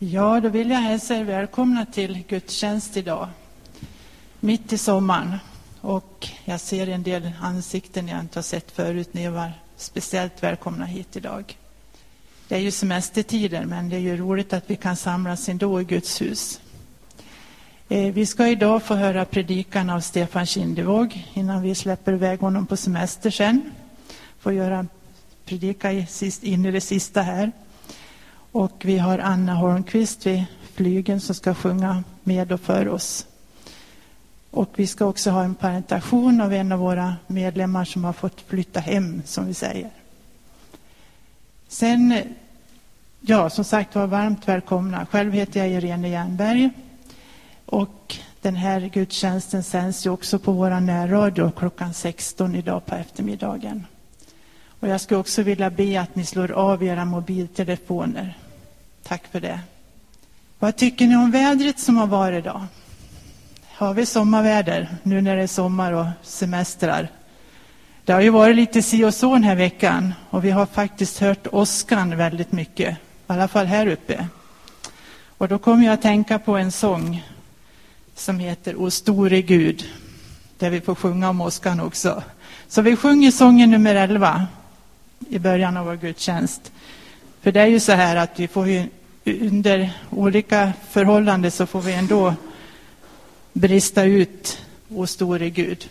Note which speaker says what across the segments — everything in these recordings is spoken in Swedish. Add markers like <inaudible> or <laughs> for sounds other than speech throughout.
Speaker 1: Ja, då vill jag hälsa er välkomna till gudstjänst idag. Mitt i sommaren. Och jag ser en del ansikten jag inte har sett förut. Ni var speciellt välkomna hit idag. Det är ju semestertider, men det är ju roligt att vi kan samlas ändå i Guds hus. Eh, vi ska idag få höra predikan av Stefan Kindevåg innan vi släpper iväg honom på semester sen. Får göra predika in i det sista här. Och vi har Anna Holmqvist vid flygen som ska sjunga med och för oss. Och vi ska också ha en parentation av en av våra medlemmar som har fått flytta hem, som vi säger. Sen, ja, som sagt var, varmt välkomna. Själv heter jag Irene Jernberg. Och den här gudstjänsten sänds ju också på vår närradio klockan 16 idag på eftermiddagen. Och jag skulle också vilja be att ni slår av era mobiltelefoner. Tack för det. Vad tycker ni om vädret som har varit idag? Har vi sommarväder nu när det är sommar och semestrar? Det har ju varit lite si och så den här veckan och vi har faktiskt hört åskan väldigt mycket, i alla fall här uppe. Och då kommer jag att tänka på en sång som heter O store Gud, där vi får sjunga om åskan också. Så vi sjunger sången nummer 11 i början av vår gudstjänst. För det är ju så här att vi får ju under olika förhållanden så får vi ändå brista ut, o store Gud.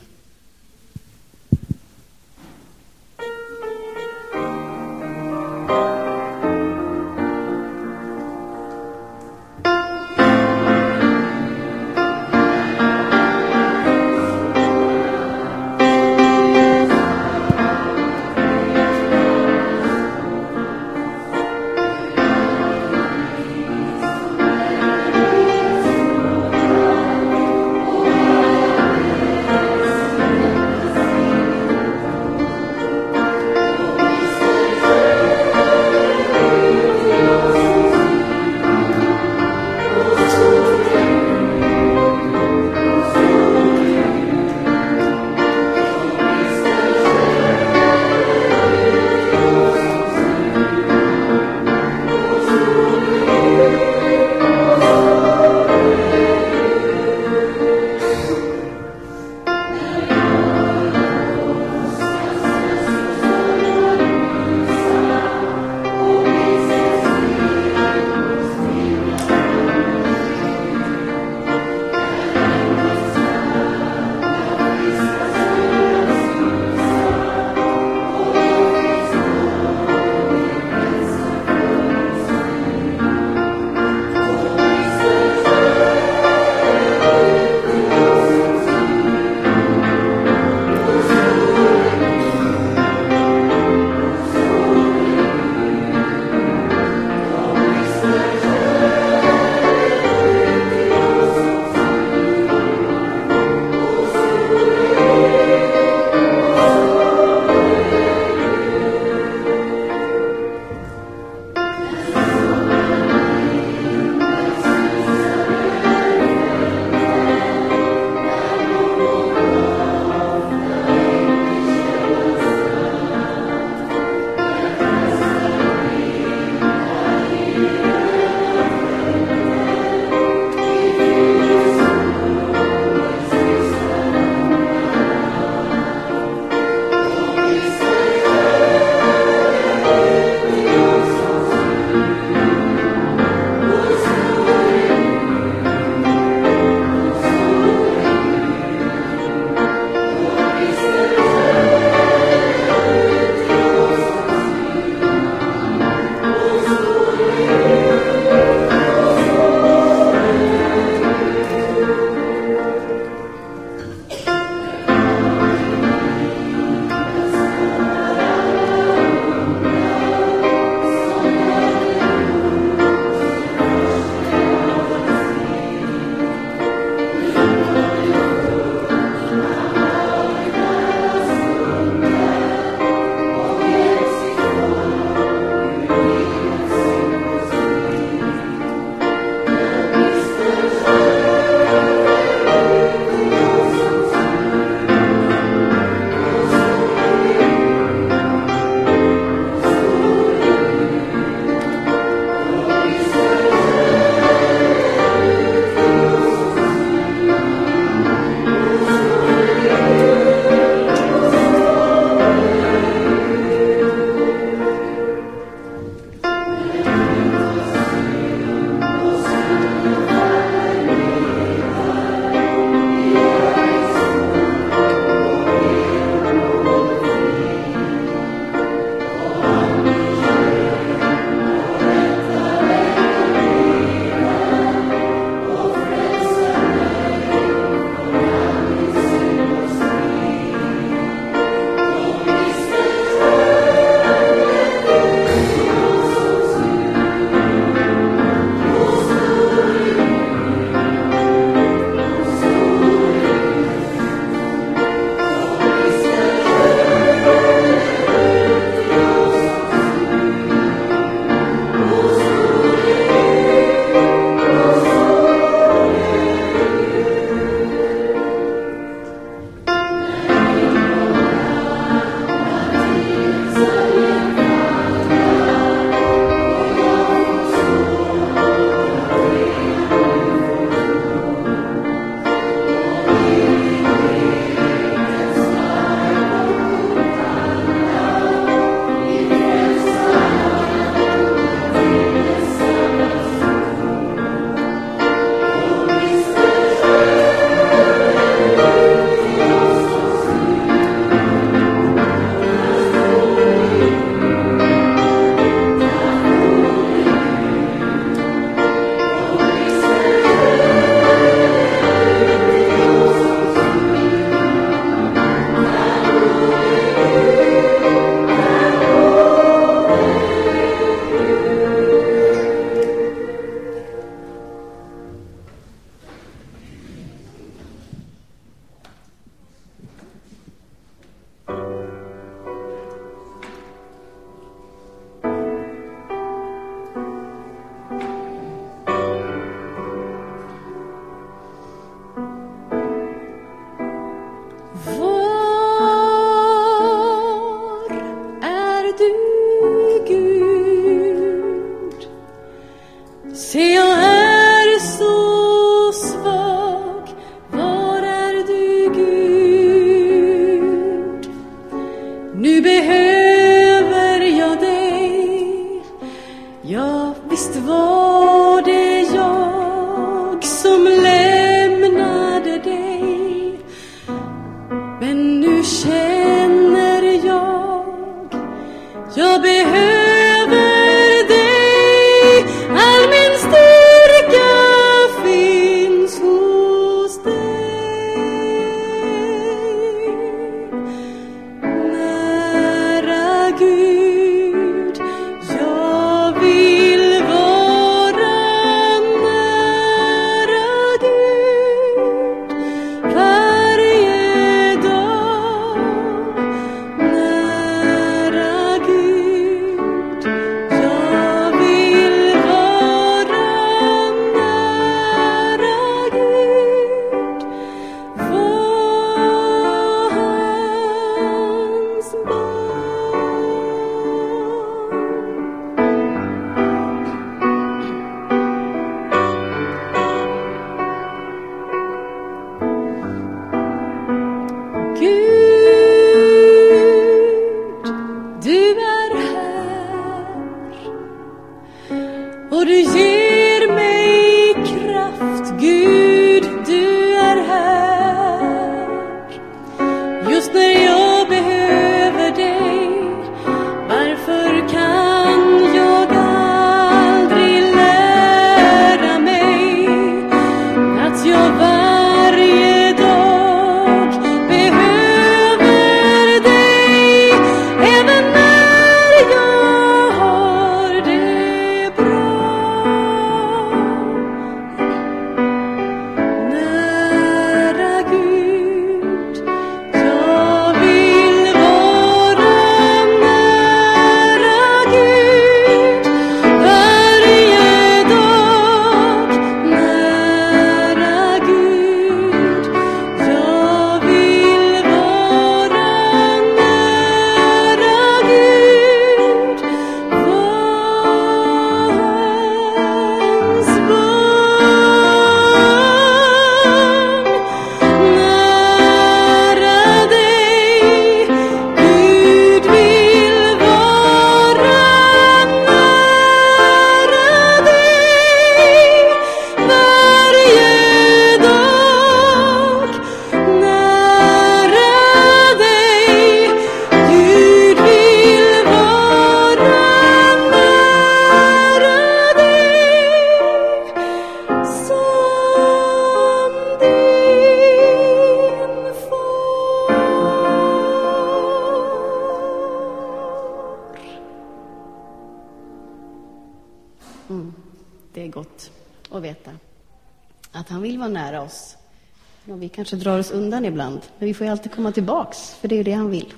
Speaker 2: kanske drar oss undan ibland. Men vi får ju alltid komma tillbaks, för det är ju det han vill.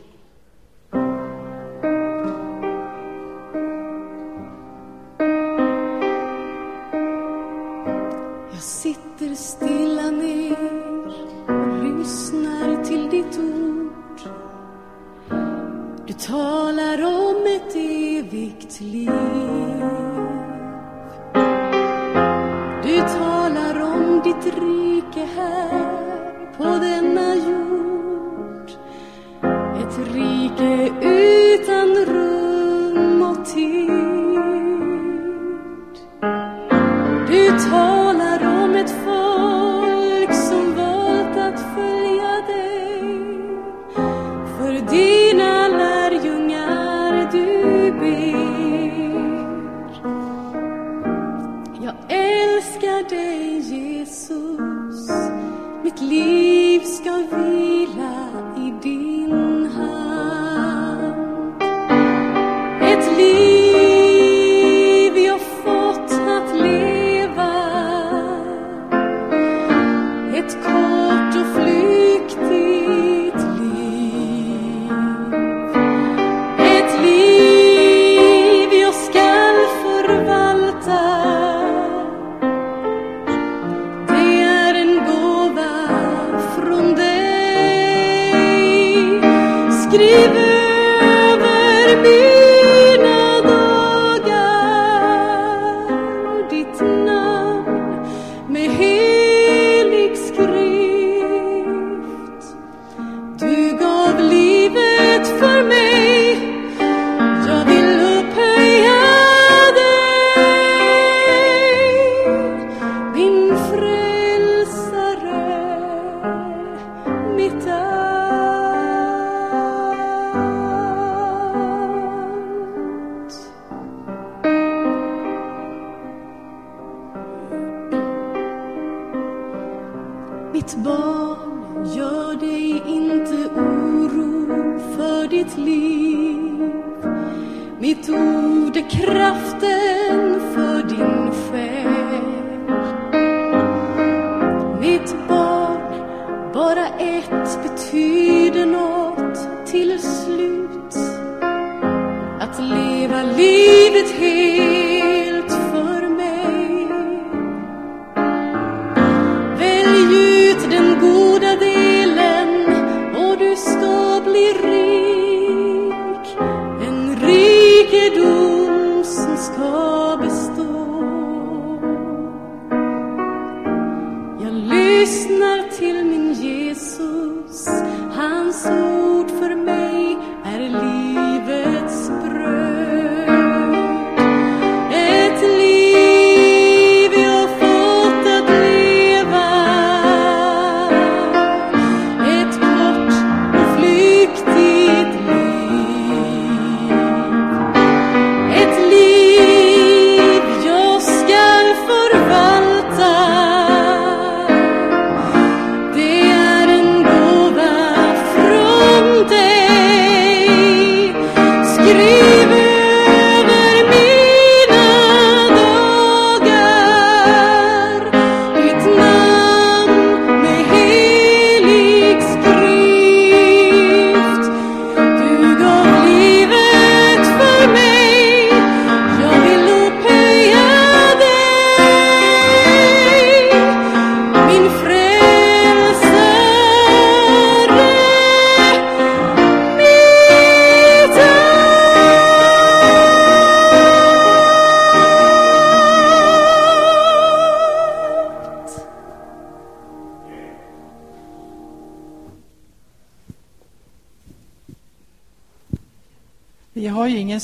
Speaker 2: Skriv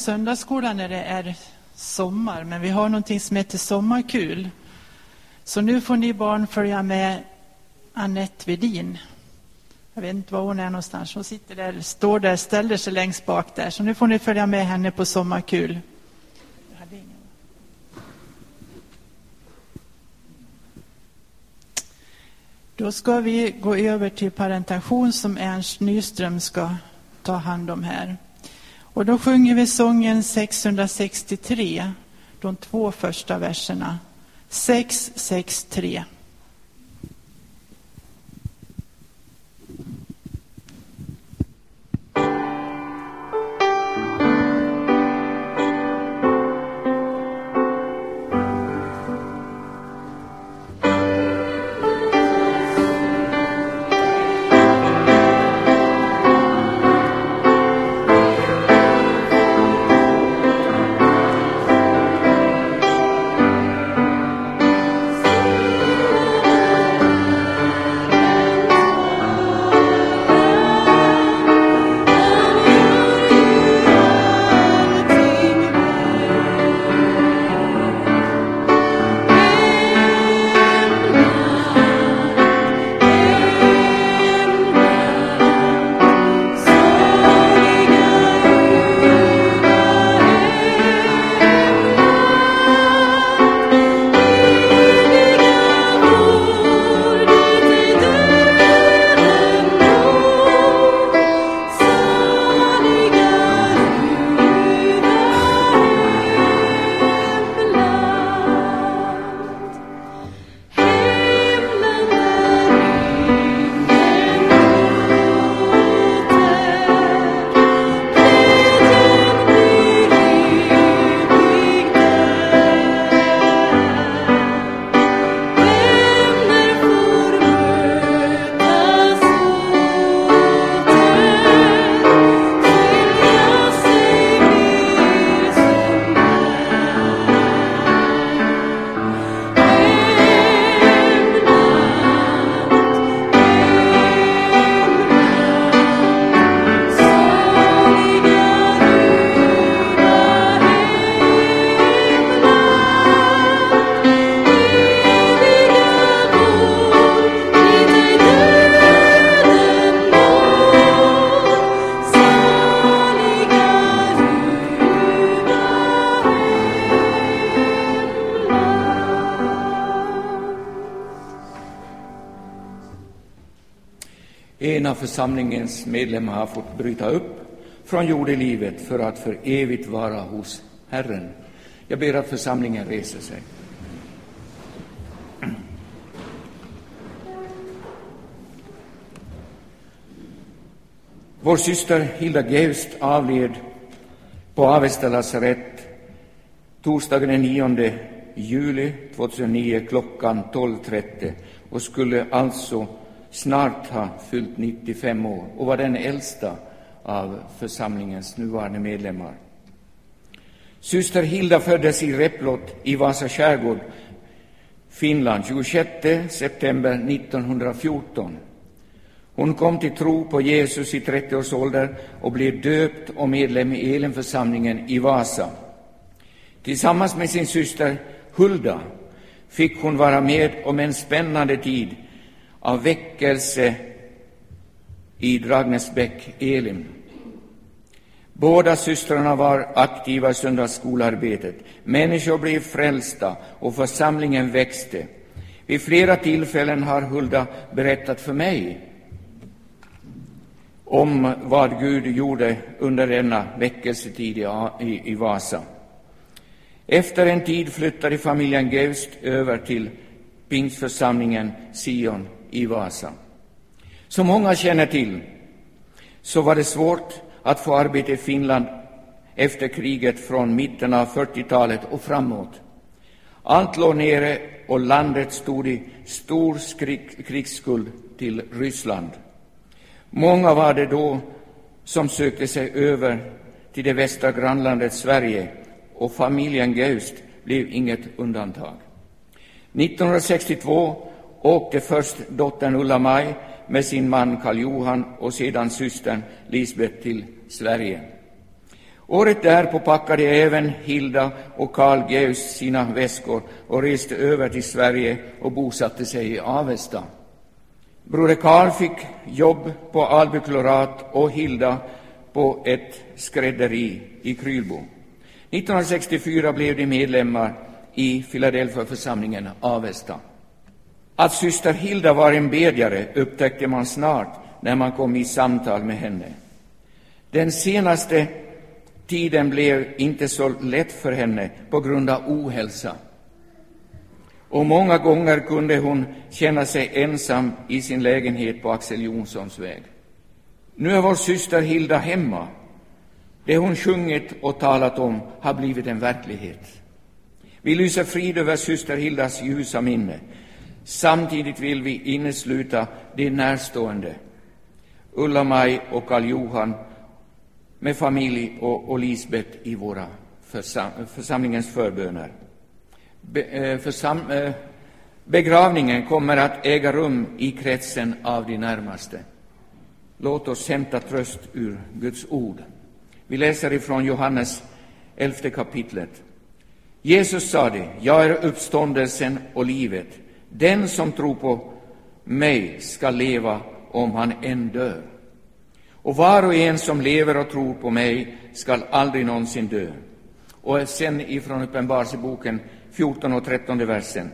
Speaker 1: söndagsskola när det är sommar, men vi har någonting som heter sommarkul. Så nu får ni barn följa med Annette Vedin. Jag vet inte var hon är någonstans. Hon sitter där, står där, ställer sig längst bak där. Så nu får ni följa med henne på sommarkul. Då ska vi gå över till parentation som Ernst Nyström ska ta hand om här. Och då sjunger vi sången 663, de två första verserna. 663.
Speaker 3: Församlingens medlemmar har fått bryta upp från jordelivet för att för evigt vara hos Herren. Jag ber att församlingen reser sig. Vår syster Hilda Geust avled på Avesta lasarett torsdagen den 9 juli 2009 klockan 12.30 och skulle alltså snart ha fyllt 95 år och var den äldsta av församlingens nuvarande medlemmar. Syster Hilda föddes i Replot i Vasa skärgård, Finland, 26 september 1914. Hon kom till tro på Jesus i 30 års ålder och blev döpt och medlem i Elenförsamlingen i Vasa. Tillsammans med sin syster Hulda fick hon vara med om en spännande tid av väckelse i Dragnesbäck, Elim. Båda systrarna var aktiva i söndagsskolarbetet. Människor blev frälsta och församlingen växte. Vid flera tillfällen har Hulda berättat för mig om vad Gud gjorde under denna väckelsetid i, i Vasa. Efter en tid flyttade familjen Geust över till pingstförsamlingen Sion i Vasa. Som många känner till så var det svårt att få arbete i Finland efter kriget från mitten av 40-talet och framåt. Allt låg nere och landet stod i stor krigsskuld till Ryssland. Många var det då som sökte sig över till det västra grannlandet Sverige och familjen Geust blev inget undantag. 1962 åkte först dottern Ulla-Maj med sin man Karl Johan och sedan systern Lisbeth till Sverige. Året därpå packade även Hilda och Karl Geus sina väskor och reste över till Sverige och bosatte sig i Avesta. Broder Karl fick jobb på Alby klorat och Hilda på ett skrädderi i Krylbo. 1964 blev de medlemmar i Filadelfiaförsamlingen Avesta. Att syster Hilda var en bedjare upptäckte man snart när man kom i samtal med henne. Den senaste tiden blev inte så lätt för henne på grund av ohälsa. Och många gånger kunde hon känna sig ensam i sin lägenhet på Axel Jonssons väg. Nu är vår syster Hilda hemma. Det hon sjungit och talat om har blivit en verklighet. Vi lyser frid över syster Hildas ljusa minne. Samtidigt vill vi innesluta de närstående, Ulla-Maj och Karl-Johan med familj och, och Lisbet i våra försam, församlingens förböner. Be, eh, försam, eh, begravningen kommer att äga rum i kretsen av de närmaste. Låt oss hämta tröst ur Guds ord. Vi läser ifrån Johannes elfte kapitlet. Jesus sade, jag är uppståndelsen och livet. Den som tror på mig ska leva om han än dör. Och var och en som lever och tror på mig skall aldrig någonsin dö. Och sen ifrån Uppenbarelseboken 14 och 13 versen.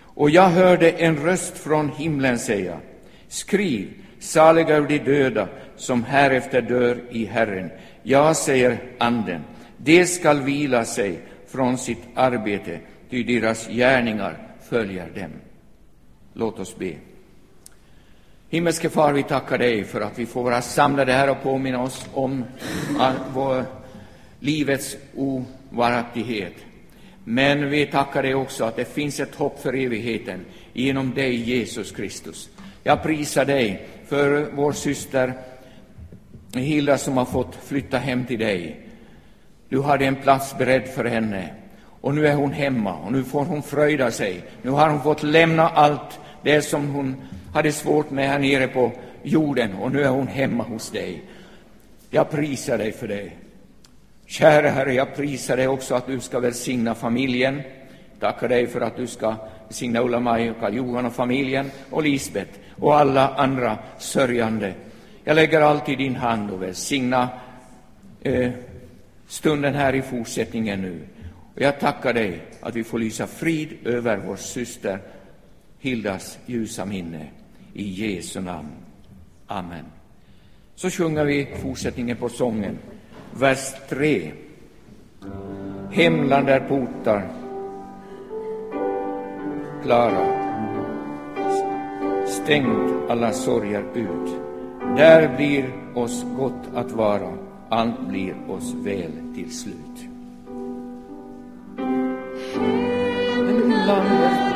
Speaker 3: Och jag hörde en röst från himlen säga, skriv, saliga är de döda som härefter dör i Herren. Jag säger Anden, de skall vila sig från sitt arbete, ty deras gärningar följer dem. Låt oss be. Himmelske Far, vi tackar dig för att vi får vara samlade här och påminna oss om vår livets ovaraktighet. Men vi tackar dig också att det finns ett hopp för evigheten genom dig, Jesus Kristus. Jag prisar dig för vår syster Hilda som har fått flytta hem till dig. Du hade en plats beredd för henne och nu är hon hemma och nu får hon fröjda sig. Nu har hon fått lämna allt det som hon hade svårt med här nere på jorden och nu är hon hemma hos dig. Jag prisar dig för det. Kära Herre, jag prisar dig också att du ska välsigna familjen. Tackar dig för att du ska välsigna Ulla-Maj och Karl-Johan och familjen och Lisbet och alla andra sörjande. Jag lägger allt i din hand och välsigna eh, stunden här i fortsättningen nu. Och jag tackar dig att vi får lysa frid över vår syster Hildas ljusa minne. I Jesu namn. Amen. Så sjunger vi fortsättningen på sången, vers 3. Hemland är portar, klara, stängt alla sorger ut. Där blir oss gott att vara, allt blir oss väl till slut. Hemland är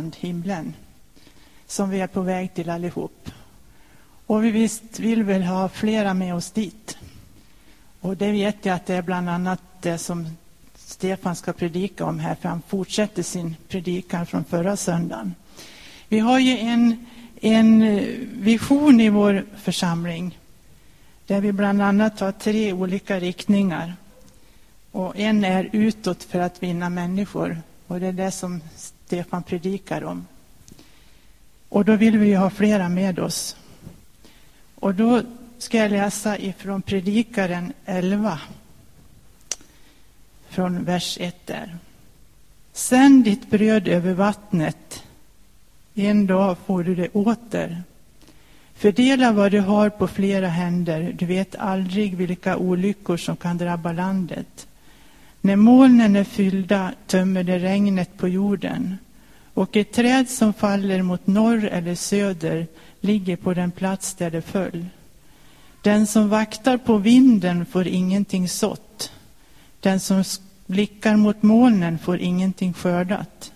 Speaker 1: land, himlen, som vi är på väg till allihop. Och vi visst vill väl ha flera med oss dit. Och det vet jag att det är bland annat det som Stefan ska predika om här, för han fortsätter sin predikan från förra söndagen. Vi har ju en, en eh, vision i vår församling där vi bland annat har tre olika riktningar. Och en är utåt för att vinna människor. Och det är det som Stefan predikar om. Och då vill vi ju ha flera med oss. Och då ska jag läsa ifrån Predikaren 11. Från vers 1 där. Sänd ditt bröd över vattnet. En dag får du det åter. Fördela vad du har på flera händer. Du vet aldrig vilka olyckor som kan drabba landet. När molnen är fyllda tömmer det regnet på jorden och ett träd som faller mot norr eller söder ligger på den plats där det föll. Den som vaktar på vinden får ingenting sått. Den som blickar mot molnen får ingenting skördat.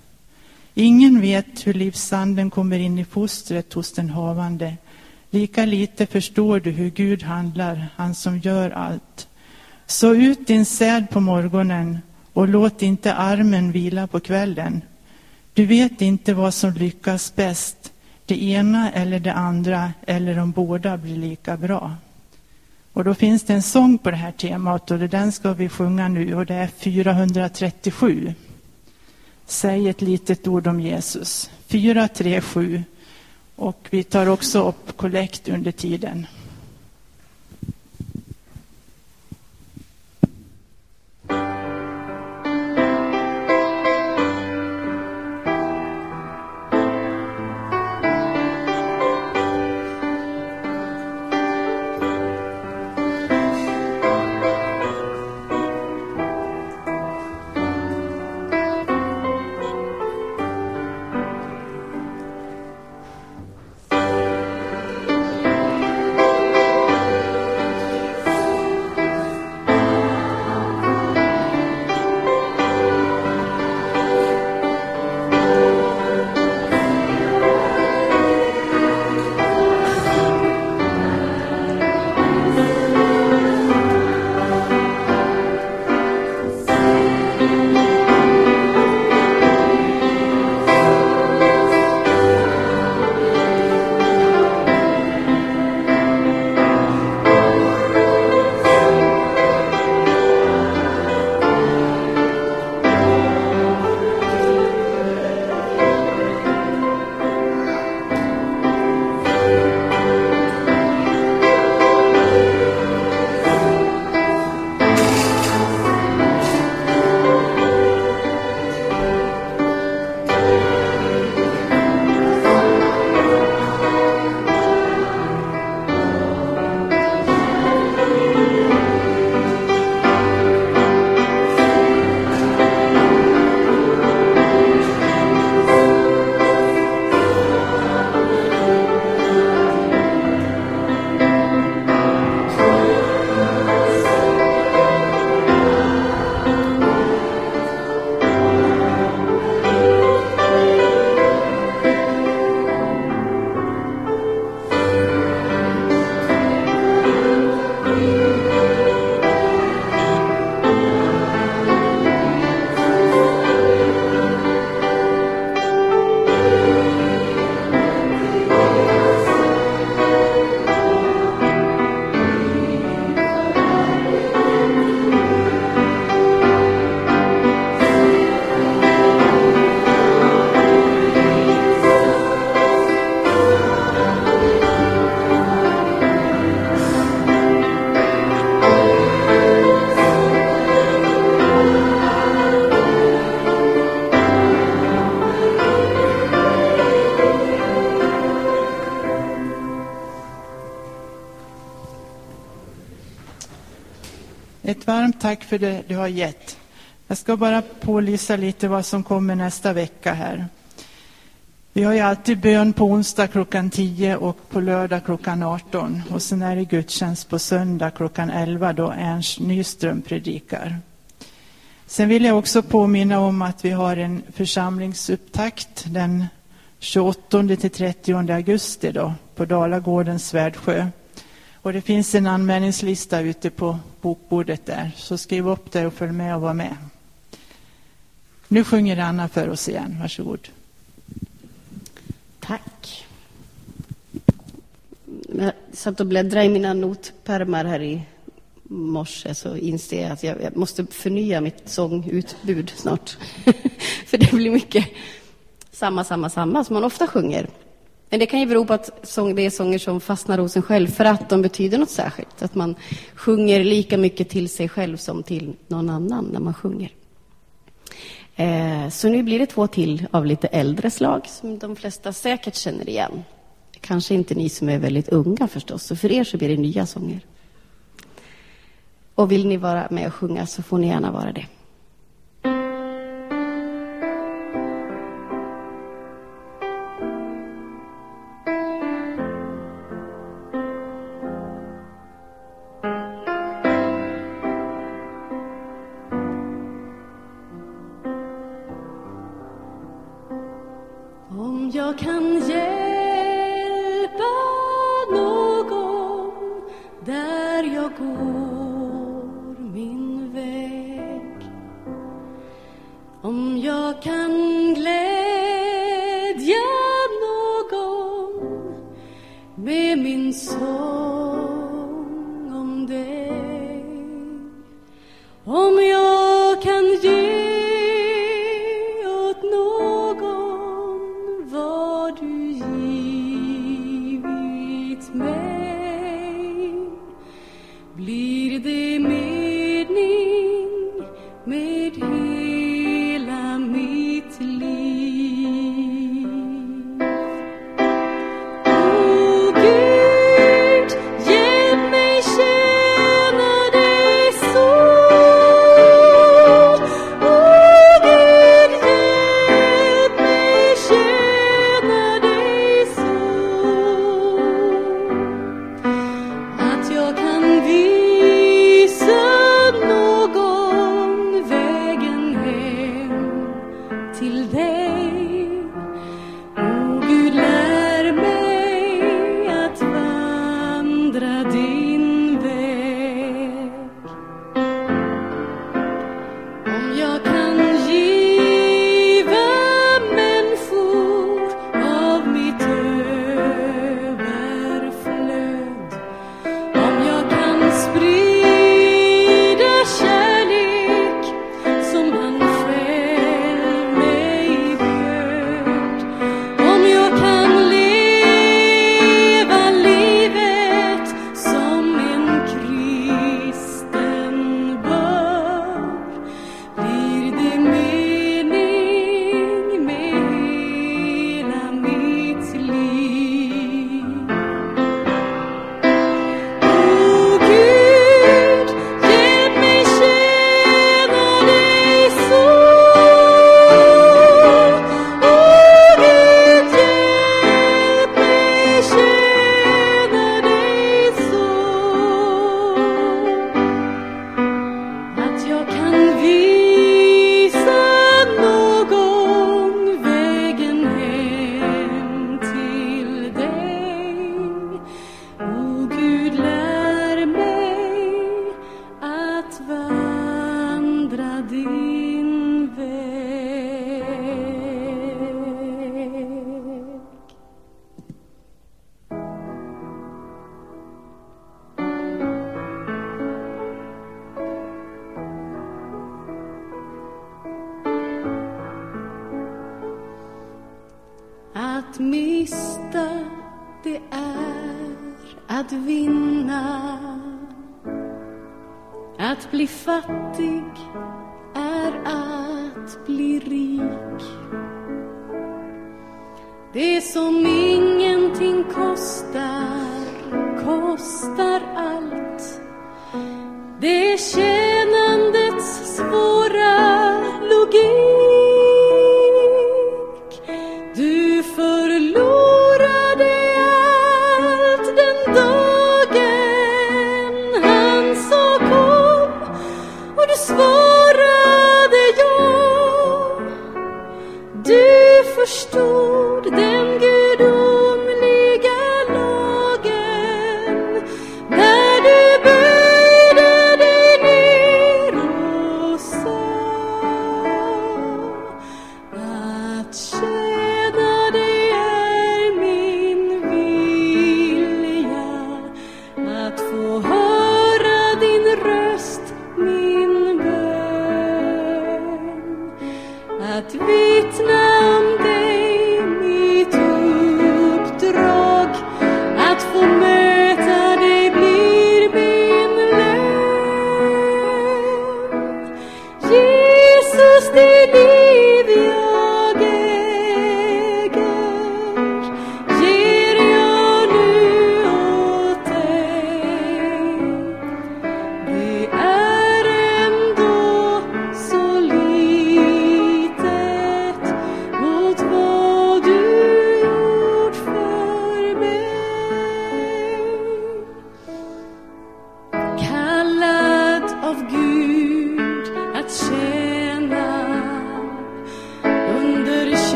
Speaker 1: Ingen vet hur livsanden kommer in i fostret hos den havande. Lika lite förstår du hur Gud handlar, han som gör allt. Så ut din säd på morgonen och låt inte armen vila på kvällen. Du vet inte vad som lyckas bäst, det ena eller det andra, eller om båda blir lika bra. Och då finns det en sång på det här temat och den ska vi sjunga nu och det är 437. Säg ett litet ord om Jesus. 437. Och vi tar också upp kollekt under tiden. Tack för det du har gett. Jag ska bara pålysa lite vad som kommer nästa vecka här. Vi har ju alltid bön på onsdag klockan 10 och på lördag klockan 18. Och sen är det gudstjänst på söndag klockan 11 då Ernst Nyström predikar. Sen vill jag också påminna om att vi har en församlingsupptakt den 28 till 30 augusti då, på Dalagårdens Svärdsjö. Och det finns en anmälningslista ute på bokbordet där, så skriv upp det och följ med och var med. Nu sjunger Anna för oss igen, varsågod.
Speaker 2: Tack. Jag satt och bläddrade i mina notpärmar här i morse så inser jag att jag, jag måste förnya mitt sångutbud snart. <laughs> För det blir mycket samma, samma, samma som man ofta sjunger. Men det kan ju bero på att sång, det är sånger som fastnar hos en själv för att de betyder något särskilt. Att man sjunger lika mycket till sig själv som till någon annan när man sjunger. Eh, så nu blir det två till av lite äldre slag som de flesta säkert känner igen. Kanske inte ni som är väldigt unga förstås, så för er så blir det nya sånger. Och vill ni vara med och sjunga så får ni gärna vara det.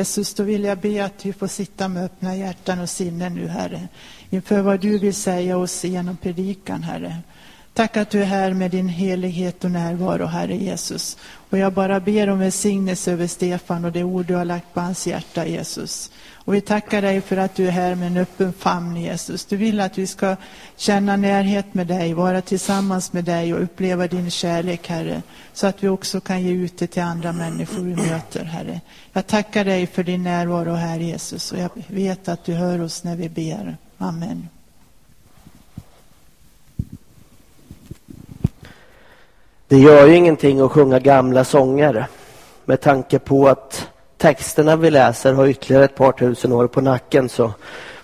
Speaker 4: Jesus,
Speaker 1: då vill jag be att vi får sitta med öppna hjärtan och sinnen nu, Herre, inför vad du vill säga oss genom predikan, Herre. Tack att du är här med din helighet och närvaro, Herre Jesus. Och jag bara ber om välsignelse över Stefan och det ord du har lagt på hans hjärta, Jesus. Och vi tackar dig för att du är här med en öppen famn, Jesus. Du vill att vi ska känna närhet med dig, vara tillsammans med dig och uppleva din kärlek, Herre. Så att vi också kan ge ut det till andra människor vi möter, Herre. Jag tackar dig för din närvaro här, Jesus. Och jag vet att du hör oss när vi ber. Amen.
Speaker 5: Det gör ju ingenting att sjunga gamla sånger med tanke på att texterna vi läser har ytterligare ett par tusen år på nacken så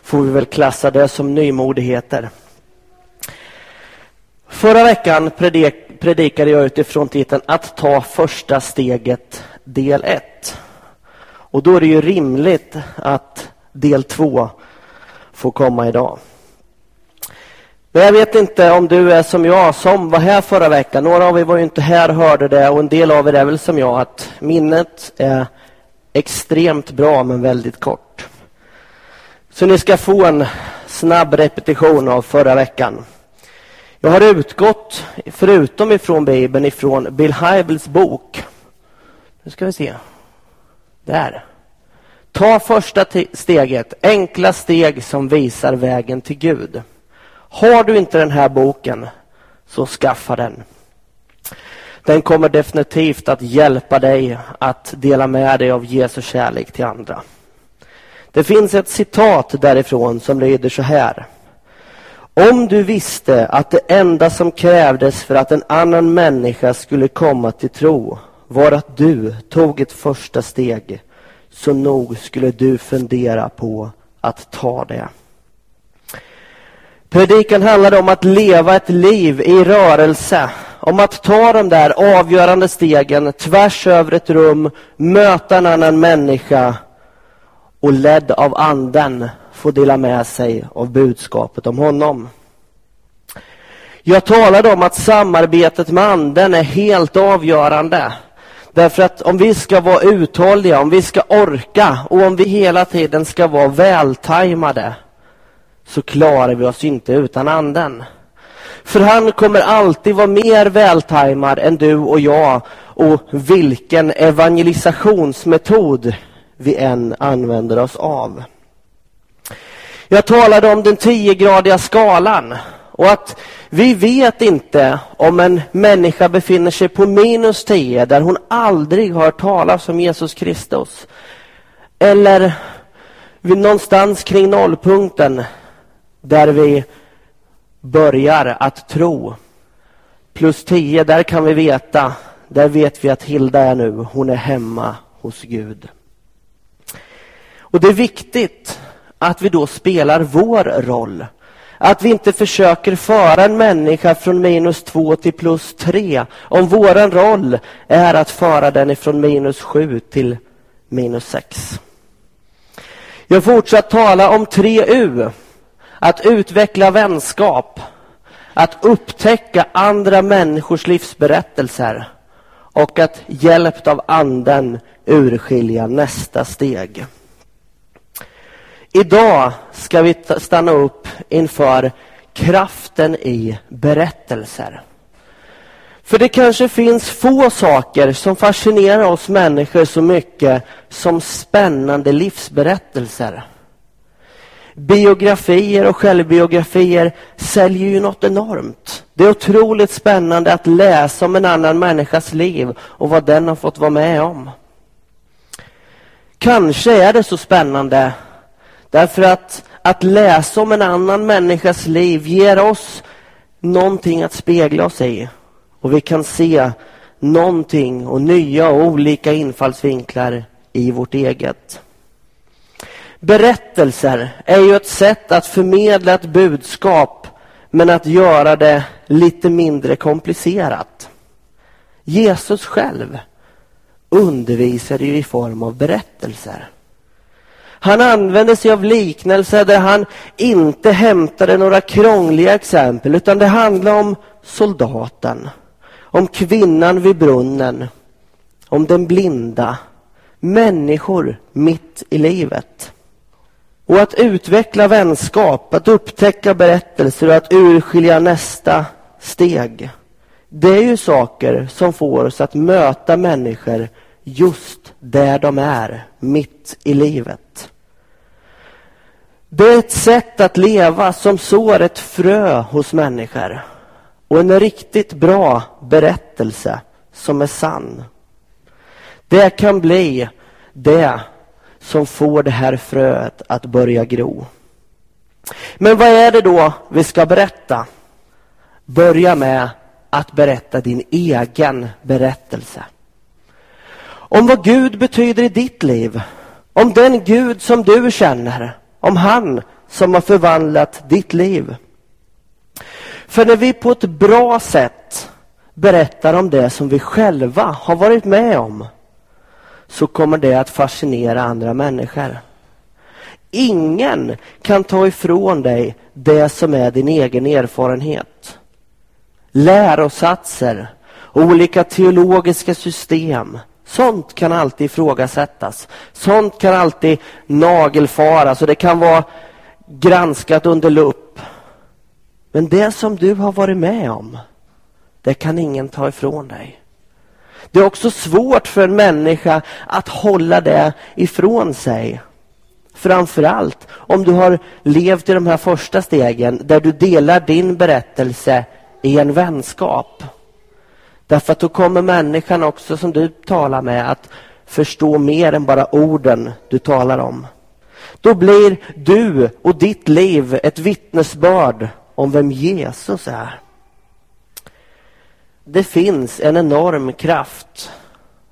Speaker 5: får vi väl klassa det som nymodigheter. Förra veckan predik predikade jag utifrån titeln Att ta första steget del 1. Och då är det ju rimligt att del 2 får komma idag. Men jag vet inte om du är som jag som var här förra veckan. Några av er var ju inte här och hörde det och en del av er är väl som jag att minnet är extremt bra men väldigt kort. Så ni ska få en snabb repetition av förra veckan. Jag har utgått, förutom ifrån Bibeln, ifrån Bill Hybels bok. Nu ska vi se. Där. Ta första steget, enkla steg som visar vägen till Gud. Har du inte den här boken, så skaffa den. Den kommer definitivt att hjälpa dig att dela med dig av Jesu kärlek till andra. Det finns ett citat därifrån som lyder så här. Om du visste att det enda som krävdes för att en annan människa skulle komma till tro var att du tog ett första steg så nog skulle du fundera på att ta det. Predikan handlade om att leva ett liv i rörelse, om att ta de där avgörande stegen tvärs över ett rum, möta en annan människa och ledd av anden få dela med sig av budskapet om honom. Jag talade om att samarbetet med anden är helt avgörande. Därför att om vi ska vara uthålliga, om vi ska orka och om vi hela tiden ska vara vältajmade så klarar vi oss inte utan anden. För han kommer alltid vara mer vältajmad än du och jag och vilken evangelisationsmetod vi än använder oss av. Jag talade om den tiogradiga skalan och att vi vet inte om en människa befinner sig på minus 10 där hon aldrig har talat om Jesus Kristus. Eller vid någonstans kring nollpunkten där vi börjar att tro. Plus 10, där kan vi veta, där vet vi att Hilda är nu, hon är hemma hos Gud. Och det är viktigt att vi då spelar vår roll. Att vi inte försöker föra en människa från minus två till plus tre. Om vår roll är att föra den ifrån minus sju till minus sex. Jag fortsatt tala om tre U. Att utveckla vänskap. Att upptäcka andra människors livsberättelser. Och att hjälpt av anden urskilja nästa steg. Idag ska vi stanna upp inför kraften i berättelser. För det kanske finns få saker som fascinerar oss människor så mycket som spännande livsberättelser. Biografier och självbiografier säljer ju något enormt. Det är otroligt spännande att läsa om en annan människas liv och vad den har fått vara med om. Kanske är det så spännande Därför att att läsa om en annan människas liv ger oss någonting att spegla oss i. Och vi kan se någonting och nya och olika infallsvinklar i vårt eget. Berättelser är ju ett sätt att förmedla ett budskap men att göra det lite mindre komplicerat. Jesus själv undervisade ju i form av berättelser. Han använde sig av liknelser där han inte hämtade några krångliga exempel utan det handlade om soldaten, om kvinnan vid brunnen, om den blinda, människor mitt i livet. Och att utveckla vänskap, att upptäcka berättelser och att urskilja nästa steg. Det är ju saker som får oss att möta människor just där de är, mitt i livet. Det är ett sätt att leva som sår ett frö hos människor och en riktigt bra berättelse som är sann. Det kan bli det som får det här fröet att börja gro. Men vad är det då vi ska berätta? Börja med att berätta din egen berättelse. Om vad Gud betyder i ditt liv. Om den Gud som du känner om han som har förvandlat ditt liv. För när vi på ett bra sätt berättar om det som vi själva har varit med om så kommer det att fascinera andra människor. Ingen kan ta ifrån dig det som är din egen erfarenhet. Lärosatser, olika teologiska system, Sånt kan alltid ifrågasättas. Sånt kan alltid nagelfaras och det kan vara granskat under lupp. Men det som du har varit med om, det kan ingen ta ifrån dig. Det är också svårt för en människa att hålla det ifrån sig. Framförallt om du har levt i de här första stegen där du delar din berättelse i en vänskap. Därför att då kommer människan också som du talar med att förstå mer än bara orden du talar om. Då blir du och ditt liv ett vittnesbörd om vem Jesus är. Det finns en enorm kraft.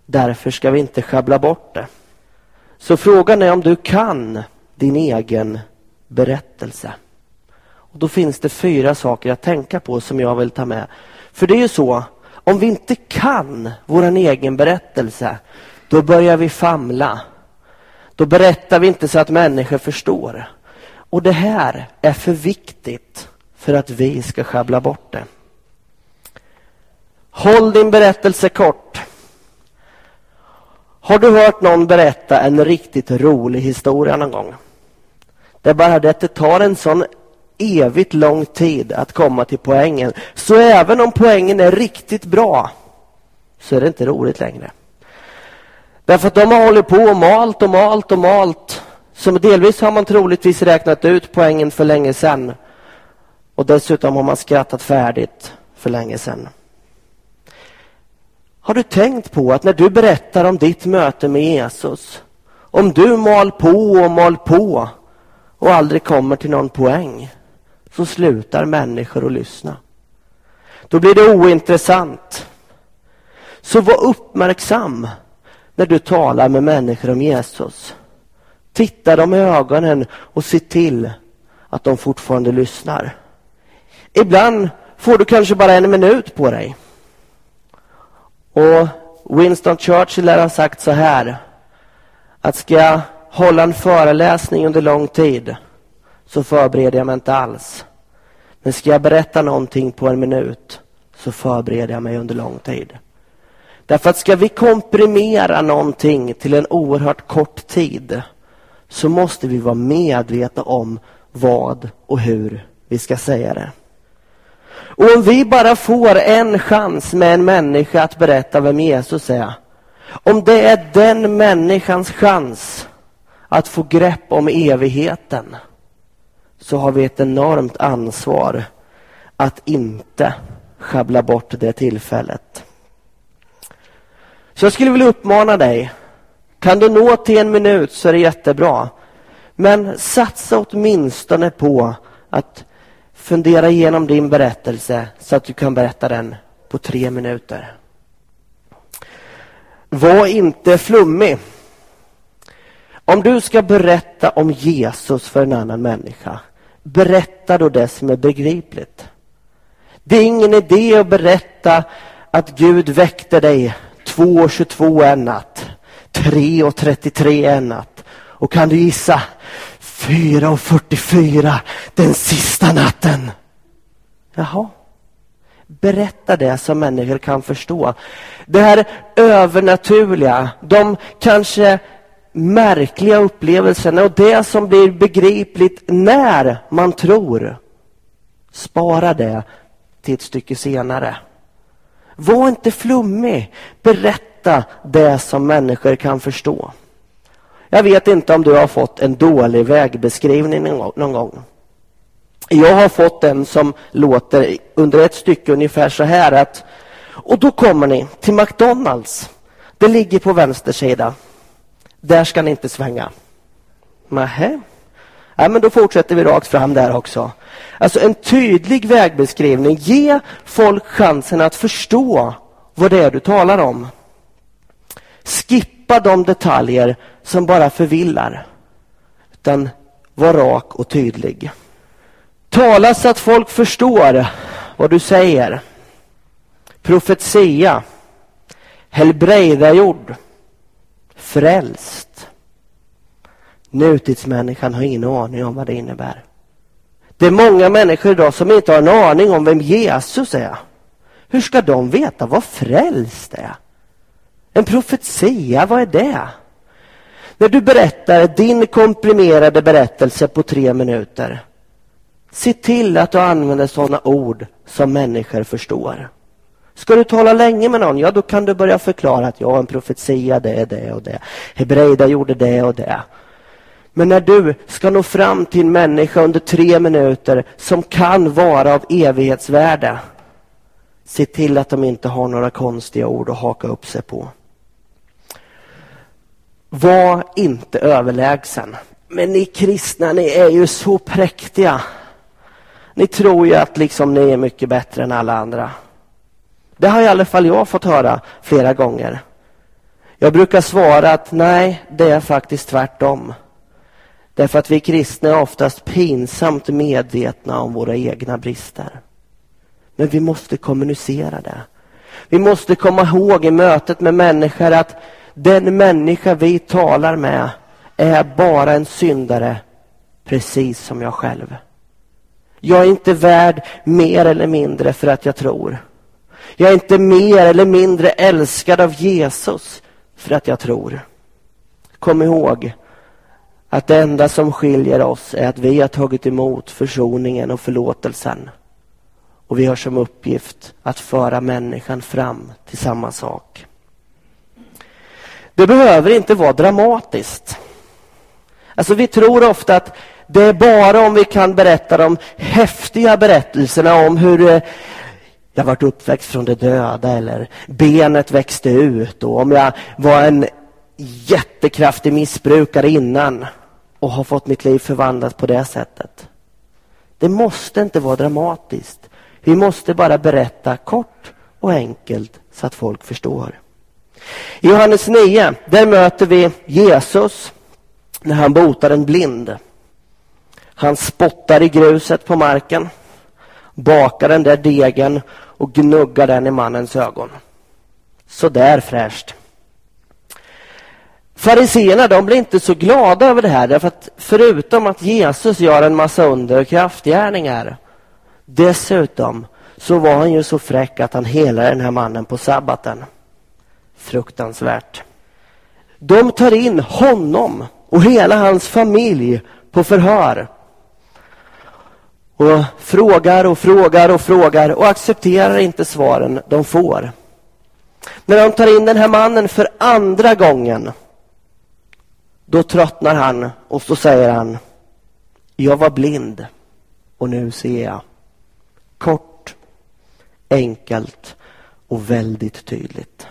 Speaker 5: Därför ska vi inte schabbla bort det. Så frågan är om du kan din egen berättelse. Och då finns det fyra saker att tänka på som jag vill ta med. För det är ju så, om vi inte kan vår egen berättelse, då börjar vi famla. Då berättar vi inte så att människor förstår. Och det här är för viktigt för att vi ska sjabbla bort det. Håll din berättelse kort. Har du hört någon berätta en riktigt rolig historia någon gång? Det är bara det att det tar en sån evigt lång tid att komma till poängen. Så även om poängen är riktigt bra så är det inte roligt längre. Därför att de har hållit på och malt och malt och malt. Så delvis har man troligtvis räknat ut poängen för länge sedan. Och dessutom har man skrattat färdigt för länge sedan. Har du tänkt på att när du berättar om ditt möte med Jesus, om du mal på och mal på och aldrig kommer till någon poäng, så slutar människor att lyssna. Då blir det ointressant. Så var uppmärksam när du talar med människor om Jesus. Titta dem i ögonen och se till att de fortfarande lyssnar. Ibland får du kanske bara en minut på dig. Och Winston Churchill lär ha sagt så här. Att ska jag hålla en föreläsning under lång tid så förbereder jag mig inte alls. Men ska jag berätta någonting på en minut så förbereder jag mig under lång tid. Därför att ska vi komprimera någonting till en oerhört kort tid så måste vi vara medvetna om vad och hur vi ska säga det. Och om vi bara får en chans med en människa att berätta vem Jesus är. Om det är den människans chans att få grepp om evigheten så har vi ett enormt ansvar att inte schabbla bort det tillfället. Så jag skulle vilja uppmana dig. Kan du nå till en minut så är det jättebra. Men satsa åtminstone på att fundera igenom din berättelse så att du kan berätta den på tre minuter. Var inte flummig. Om du ska berätta om Jesus för en annan människa, berätta då det som är begripligt. Det är ingen idé att berätta att Gud väckte dig 2.22 en natt, 3.33 en natt. Och kan du gissa? 4.44 den sista natten. Jaha. Berätta det som människor kan förstå. Det här övernaturliga, de kanske märkliga upplevelserna och det som blir begripligt när man tror. Spara det till ett stycke senare. Var inte flummig. Berätta det som människor kan förstå. Jag vet inte om du har fått en dålig vägbeskrivning någon gång. Jag har fått en som låter under ett stycke ungefär så här att och då kommer ni till McDonalds. Det ligger på vänster sida. Där ska ni inte svänga. Nähä. Ja, men då fortsätter vi rakt fram där också. Alltså en tydlig vägbeskrivning. Ge folk chansen att förstå vad det är du talar om. Skippa de detaljer som bara förvillar. Utan var rak och tydlig. Tala så att folk förstår vad du säger. Profetia. helbrägdagjord, Frälst. Nutidsmänniskan har ingen aning om vad det innebär. Det är många människor idag som inte har en aning om vem Jesus är. Hur ska de veta vad frälst är? En profetia, vad är det? När du berättar din komprimerade berättelse på tre minuter, se till att du använder sådana ord som människor förstår. Ska du tala länge med någon, ja då kan du börja förklara att ja, en profetia, det är det och det. Hebreida gjorde det och det. Men när du ska nå fram till en människa under tre minuter som kan vara av evighetsvärde, se till att de inte har några konstiga ord att haka upp sig på. Var inte överlägsen. Men ni kristna, ni är ju så präktiga. Ni tror ju att liksom ni är mycket bättre än alla andra. Det har i alla fall jag fått höra flera gånger. Jag brukar svara att nej, det är faktiskt tvärtom. Därför att vi kristna är oftast pinsamt medvetna om våra egna brister. Men vi måste kommunicera det. Vi måste komma ihåg i mötet med människor att den människa vi talar med är bara en syndare, precis som jag själv. Jag är inte värd mer eller mindre för att jag tror. Jag är inte mer eller mindre älskad av Jesus för att jag tror. Kom ihåg att det enda som skiljer oss är att vi har tagit emot försoningen och förlåtelsen. Och vi har som uppgift att föra människan fram till samma sak. Det behöver inte vara dramatiskt. Alltså vi tror ofta att det är bara om vi kan berätta de häftiga berättelserna om hur eh, jag varit uppväxt från det döda eller benet växte ut och om jag var en jättekraftig missbrukare innan och har fått mitt liv förvandlat på det sättet. Det måste inte vara dramatiskt. Vi måste bara berätta kort och enkelt så att folk förstår. I Johannes 9, där möter vi Jesus när han botar en blind. Han spottar i gruset på marken, bakar den där degen och gnuggar den i mannens ögon. Så där fräscht. Fariseerna de blir inte så glada över det här därför att förutom att Jesus gör en massa under och kraftgärningar dessutom så var han ju så fräck att han helade den här mannen på sabbaten. Fruktansvärt. De tar in honom och hela hans familj på förhör. Och frågar och frågar och frågar och accepterar inte svaren de får. När de tar in den här mannen för andra gången då tröttnar han och så säger han Jag var blind och nu ser jag. Kort, enkelt och väldigt tydligt.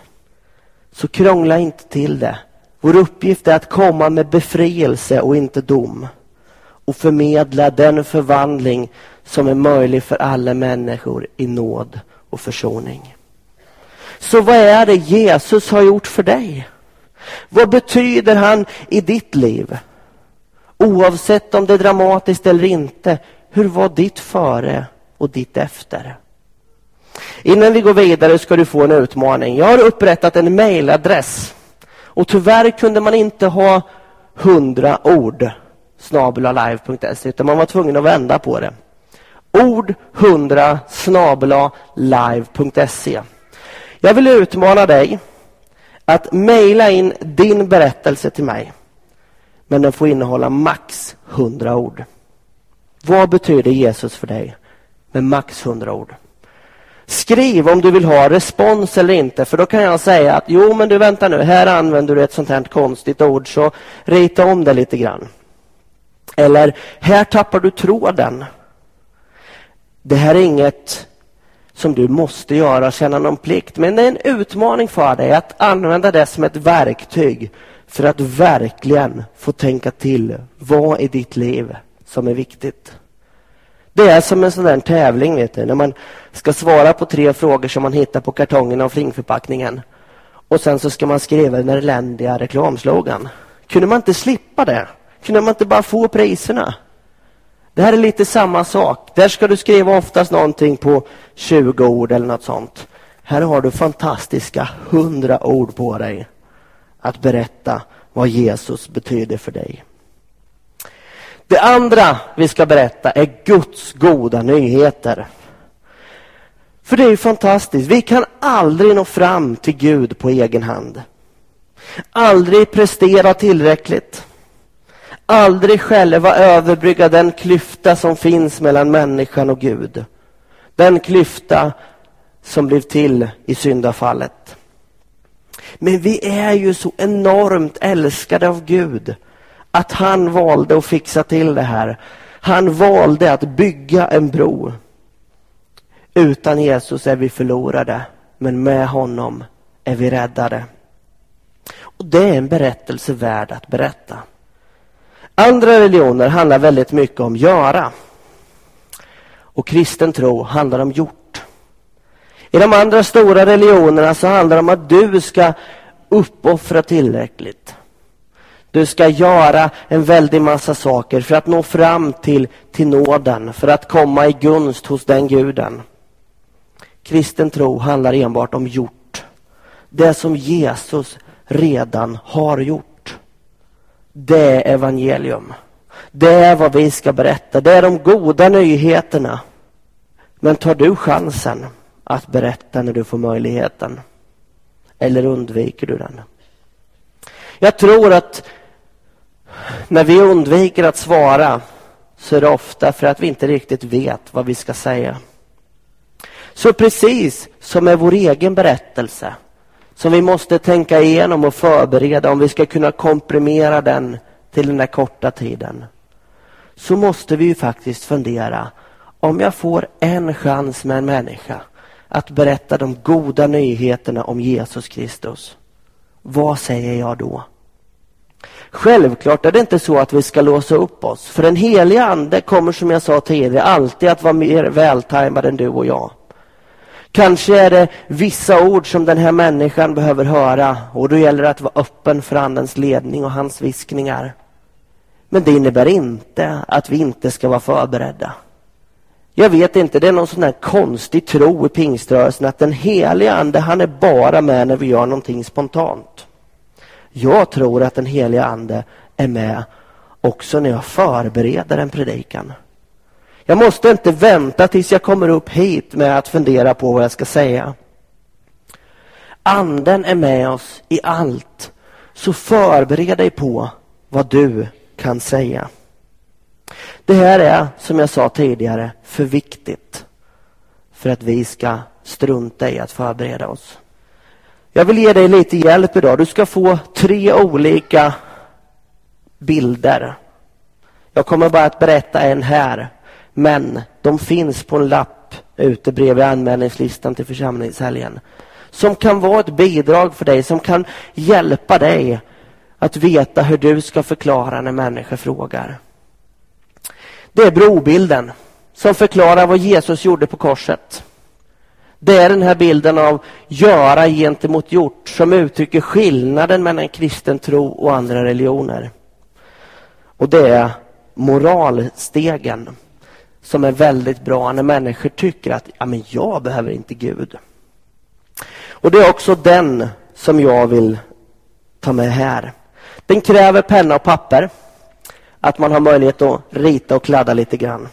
Speaker 5: Så krångla inte till det. Vår uppgift är att komma med befrielse och inte dom och förmedla den förvandling som är möjlig för alla människor i nåd och försoning. Så vad är det Jesus har gjort för dig? Vad betyder han i ditt liv? Oavsett om det är dramatiskt eller inte, hur var ditt före och ditt efter? Innan vi går vidare ska du få en utmaning. Jag har upprättat en mejladress och tyvärr kunde man inte ha hundra ord snabelalive.se utan man var tvungen att vända på det. Ord 100 snabelalive.se Jag vill utmana dig att mejla in din berättelse till mig. Men den får innehålla max 100 ord. Vad betyder Jesus för dig med max 100 ord? Skriv om du vill ha respons eller inte, för då kan jag säga att jo, men du vänta nu, här använder du ett sånt här konstigt ord, så rita om det lite grann. Eller, här tappar du tråden. Det här är inget som du måste göra och känna någon plikt. Men det är en utmaning för dig att använda det som ett verktyg för att verkligen få tänka till. Vad i ditt liv som är viktigt? Det är som en sån där tävling, vet du, när man ska svara på tre frågor som man hittar på kartongen av flingförpackningen. Och sen så ska man skriva den eländiga reklamslogan. Kunde man inte slippa det? Kunde man inte bara få priserna? Det här är lite samma sak. Där ska du skriva oftast någonting på 20 ord eller något sånt. Här har du fantastiska 100 ord på dig att berätta vad Jesus betyder för dig. Det andra vi ska berätta är Guds goda nyheter. För det är ju fantastiskt. Vi kan aldrig nå fram till Gud på egen hand. Aldrig prestera tillräckligt aldrig själva överbrygga den klyfta som finns mellan människan och Gud. Den klyfta som blev till i syndafallet. Men vi är ju så enormt älskade av Gud att han valde att fixa till det här. Han valde att bygga en bro. Utan Jesus är vi förlorade, men med honom är vi räddade. Och Det är en berättelse värd att berätta. Andra religioner handlar väldigt mycket om göra. Och kristen tro handlar om gjort. I de andra stora religionerna så handlar det om att du ska uppoffra tillräckligt. Du ska göra en väldig massa saker för att nå fram till, till nåden, för att komma i gunst hos den guden. Kristen tro handlar enbart om gjort. Det som Jesus redan har gjort. Det är evangelium. Det är vad vi ska berätta. Det är de goda nyheterna. Men tar du chansen att berätta när du får möjligheten? Eller undviker du den? Jag tror att när vi undviker att svara så är det ofta för att vi inte riktigt vet vad vi ska säga. Så precis som med vår egen berättelse som vi måste tänka igenom och förbereda om vi ska kunna komprimera den till den där korta tiden så måste vi ju faktiskt fundera om jag får en chans med en människa att berätta de goda nyheterna om Jesus Kristus. Vad säger jag då? Självklart är det inte så att vi ska låsa upp oss. För den heliga ande kommer som jag sa tidigare alltid att vara mer vältajmad än du och jag. Kanske är det vissa ord som den här människan behöver höra och då gäller det att vara öppen för andens ledning och hans viskningar. Men det innebär inte att vi inte ska vara förberedda. Jag vet inte, det är någon sån här konstig tro i pingströrelsen att den heliga ande, han är bara med när vi gör någonting spontant. Jag tror att den heliga ande är med också när jag förbereder en predikan. Jag måste inte vänta tills jag kommer upp hit med att fundera på vad jag ska säga. Anden är med oss i allt. Så förbered dig på vad du kan säga. Det här är, som jag sa tidigare, för viktigt för att vi ska strunta i att förbereda oss. Jag vill ge dig lite hjälp idag. Du ska få tre olika bilder. Jag kommer bara att berätta en här, men de finns på en lapp ute bredvid anmälningslistan till församlingshelgen som kan vara ett bidrag för dig, som kan hjälpa dig att veta hur du ska förklara när människor frågar. Det är brobilden som förklarar vad Jesus gjorde på korset. Det är den här bilden av göra gentemot gjort som uttrycker skillnaden mellan kristen tro och andra religioner. Och det är moralstegen som är väldigt bra när människor tycker att ja, men jag behöver inte Gud. Och det är också den som jag vill ta med här. Den kräver penna och papper. Att man har möjlighet att rita och kladda lite grann.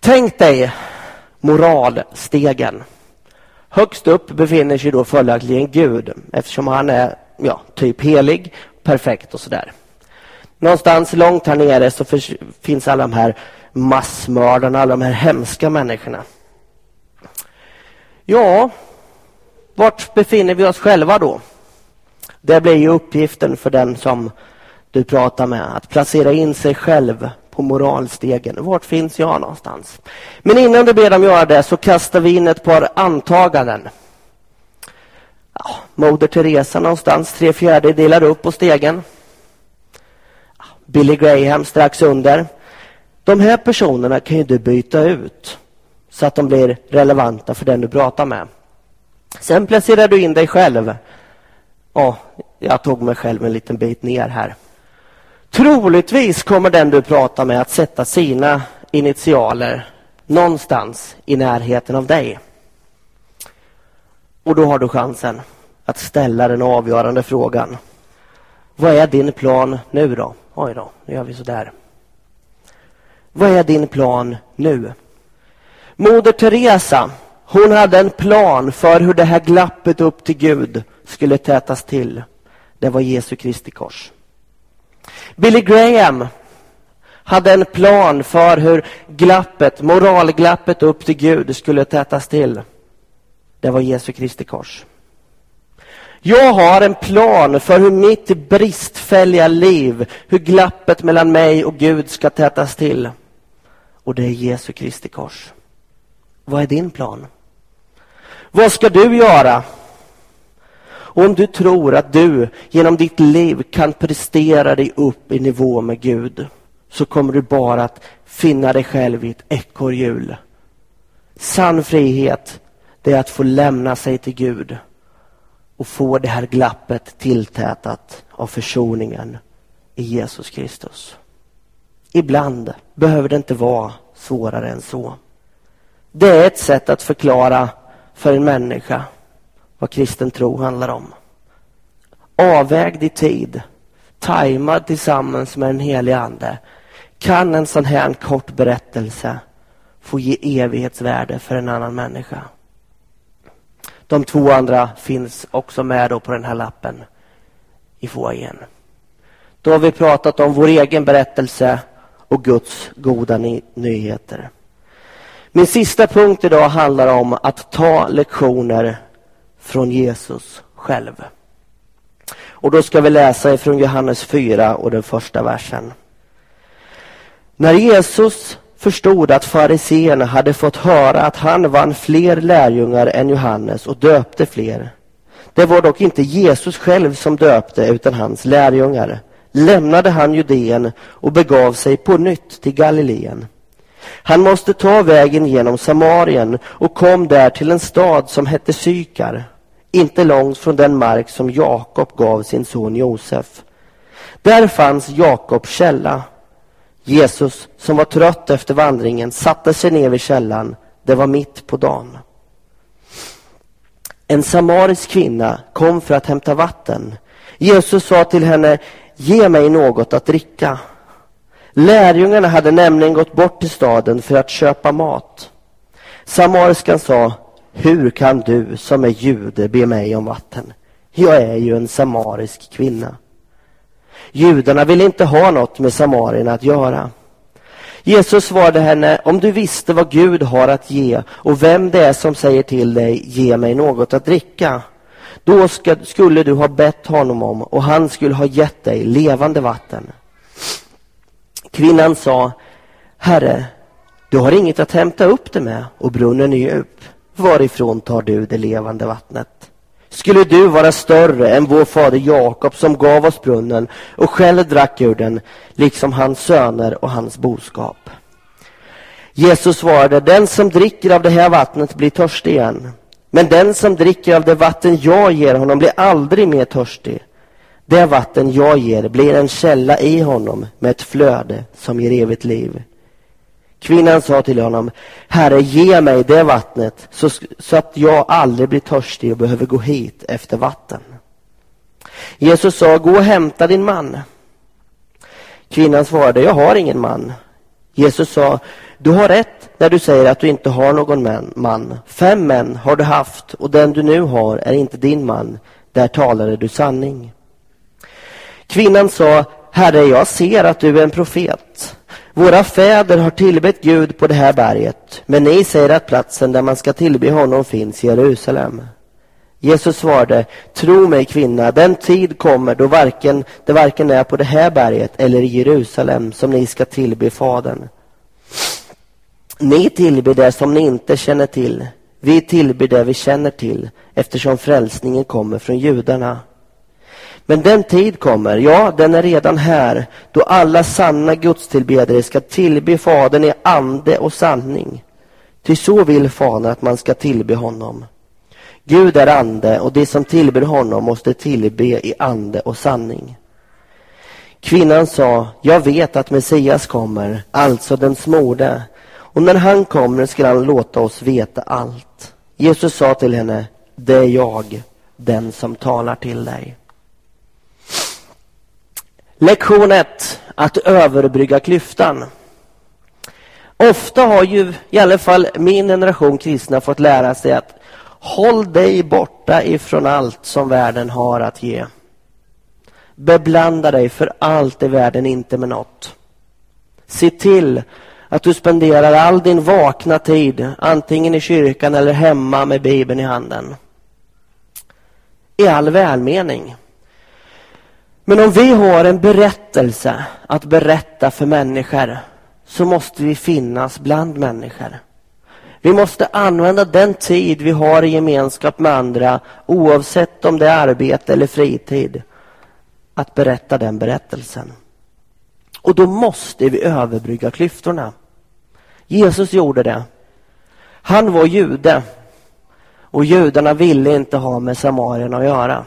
Speaker 5: Tänk dig moralstegen. Högst upp befinner sig då följaktligen Gud eftersom han är ja, typ helig, perfekt och sådär. Någonstans långt här nere så finns alla de här massmördarna, alla de här hemska människorna. Ja, vart befinner vi oss själva då? Det blir ju uppgiften för den som du pratar med, att placera in sig själv på moralstegen. Vart finns jag någonstans? Men innan du ber dem göra det så kastar vi in ett par antaganden. Ja, Moder Teresa någonstans, tre fjärdedelar upp på stegen. Billy Graham strax under. De här personerna kan ju du byta ut så att de blir relevanta för den du pratar med. Sen placerar du in dig själv. Ja, jag tog mig själv en liten bit ner här. Troligtvis kommer den du pratar med att sätta sina initialer någonstans i närheten av dig. Och då har du chansen att ställa den avgörande frågan. Vad är din plan nu då? Oj då, nu gör vi så där. Vad är din plan nu? Moder Teresa, hon hade en plan för hur det här glappet upp till Gud skulle tätas till. Det var Jesu Kristi kors. Billy Graham hade en plan för hur glappet, moralglappet upp till Gud skulle tätas till. Det var Jesu Kristi kors. Jag har en plan för hur mitt bristfälliga liv, hur glappet mellan mig och Gud ska tätas till. Och det är Jesu Kristi kors. Vad är din plan? Vad ska du göra om du tror att du genom ditt liv kan prestera dig upp i nivå med Gud så kommer du bara att finna dig själv i ett ekorrhjul. Sann frihet, det är att få lämna sig till Gud och få det här glappet tilltätat av försoningen i Jesus Kristus. Ibland behöver det inte vara svårare än så. Det är ett sätt att förklara för en människa vad kristen tro handlar om. Avvägd i tid, tajmad tillsammans med en helig ande kan en sån här kort berättelse få ge evighetsvärde för en annan människa. De två andra finns också med då på den här lappen i foajén. Då har vi pratat om vår egen berättelse och Guds goda ny nyheter. Min sista punkt idag handlar om att ta lektioner från Jesus själv. Och då ska vi läsa ifrån Johannes 4 och den första versen. När Jesus förstod att fariseerna hade fått höra att han vann fler lärjungar än Johannes och döpte fler. Det var dock inte Jesus själv som döpte utan hans lärjungar. Lämnade han Judeen och begav sig på nytt till Galileen. Han måste ta vägen genom Samarien och kom där till en stad som hette Sykar, inte långt från den mark som Jakob gav sin son Josef. Där fanns Jakobs källa. Jesus, som var trött efter vandringen, satte sig ner vid källan. Det var mitt på dagen. En samarisk kvinna kom för att hämta vatten. Jesus sa till henne, ge mig något att dricka. Lärjungarna hade nämligen gått bort till staden för att köpa mat. Samariskan sa, hur kan du som är jude be mig om vatten? Jag är ju en samarisk kvinna. Judarna ville inte ha något med samarierna att göra. Jesus svarade henne, om du visste vad Gud har att ge och vem det är som säger till dig, ge mig något att dricka. Då ska, skulle du ha bett honom om och han skulle ha gett dig levande vatten. Kvinnan sa, Herre, du har inget att hämta upp det med och brunnen är djup. Varifrån tar du det levande vattnet? Skulle du vara större än vår fader Jakob som gav oss brunnen och själv drack ur den, liksom hans söner och hans boskap? Jesus svarade, den som dricker av det här vattnet blir törstig igen. Men den som dricker av det vatten jag ger honom blir aldrig mer törstig. Det vatten jag ger blir en källa i honom med ett flöde som ger evigt liv. Kvinnan sa till honom, Herre, ge mig det vattnet så, så att jag aldrig blir törstig och behöver gå hit efter vatten. Jesus sa, gå och hämta din man. Kvinnan svarade, jag har ingen man. Jesus sa, du har rätt när du säger att du inte har någon man. Fem män har du haft och den du nu har är inte din man. Där talade du sanning. Kvinnan sa, Herre, jag ser att du är en profet. Våra fäder har tillbett Gud på det här berget, men ni säger att platsen där man ska tillbe honom finns i Jerusalem. Jesus svarade, tro mig kvinna, den tid kommer då varken, det varken är på det här berget eller i Jerusalem som ni ska tillbe Fadern. Ni tillber det som ni inte känner till. Vi tillber det vi känner till, eftersom frälsningen kommer från judarna. Men den tid kommer, ja, den är redan här, då alla sanna gudstillbedare ska tillbe Fadern i ande och sanning. Ty så vill Fadern att man ska tillbe honom. Gud är ande och de som tillber honom måste tillbe i ande och sanning. Kvinnan sa, jag vet att Messias kommer, alltså den smorde, och när han kommer ska han låta oss veta allt. Jesus sa till henne, det är jag, den som talar till dig. Lektion 1. Att överbrygga klyftan. Ofta har ju i alla fall min generation kristna fått lära sig att håll dig borta ifrån allt som världen har att ge. Beblanda dig för allt i världen inte med något. Se till att du spenderar all din vakna tid antingen i kyrkan eller hemma med Bibeln i handen. I all välmening. Men om vi har en berättelse att berätta för människor så måste vi finnas bland människor. Vi måste använda den tid vi har i gemenskap med andra oavsett om det är arbete eller fritid att berätta den berättelsen. Och då måste vi överbrygga klyftorna. Jesus gjorde det. Han var jude Och judarna ville inte ha med samarierna att göra.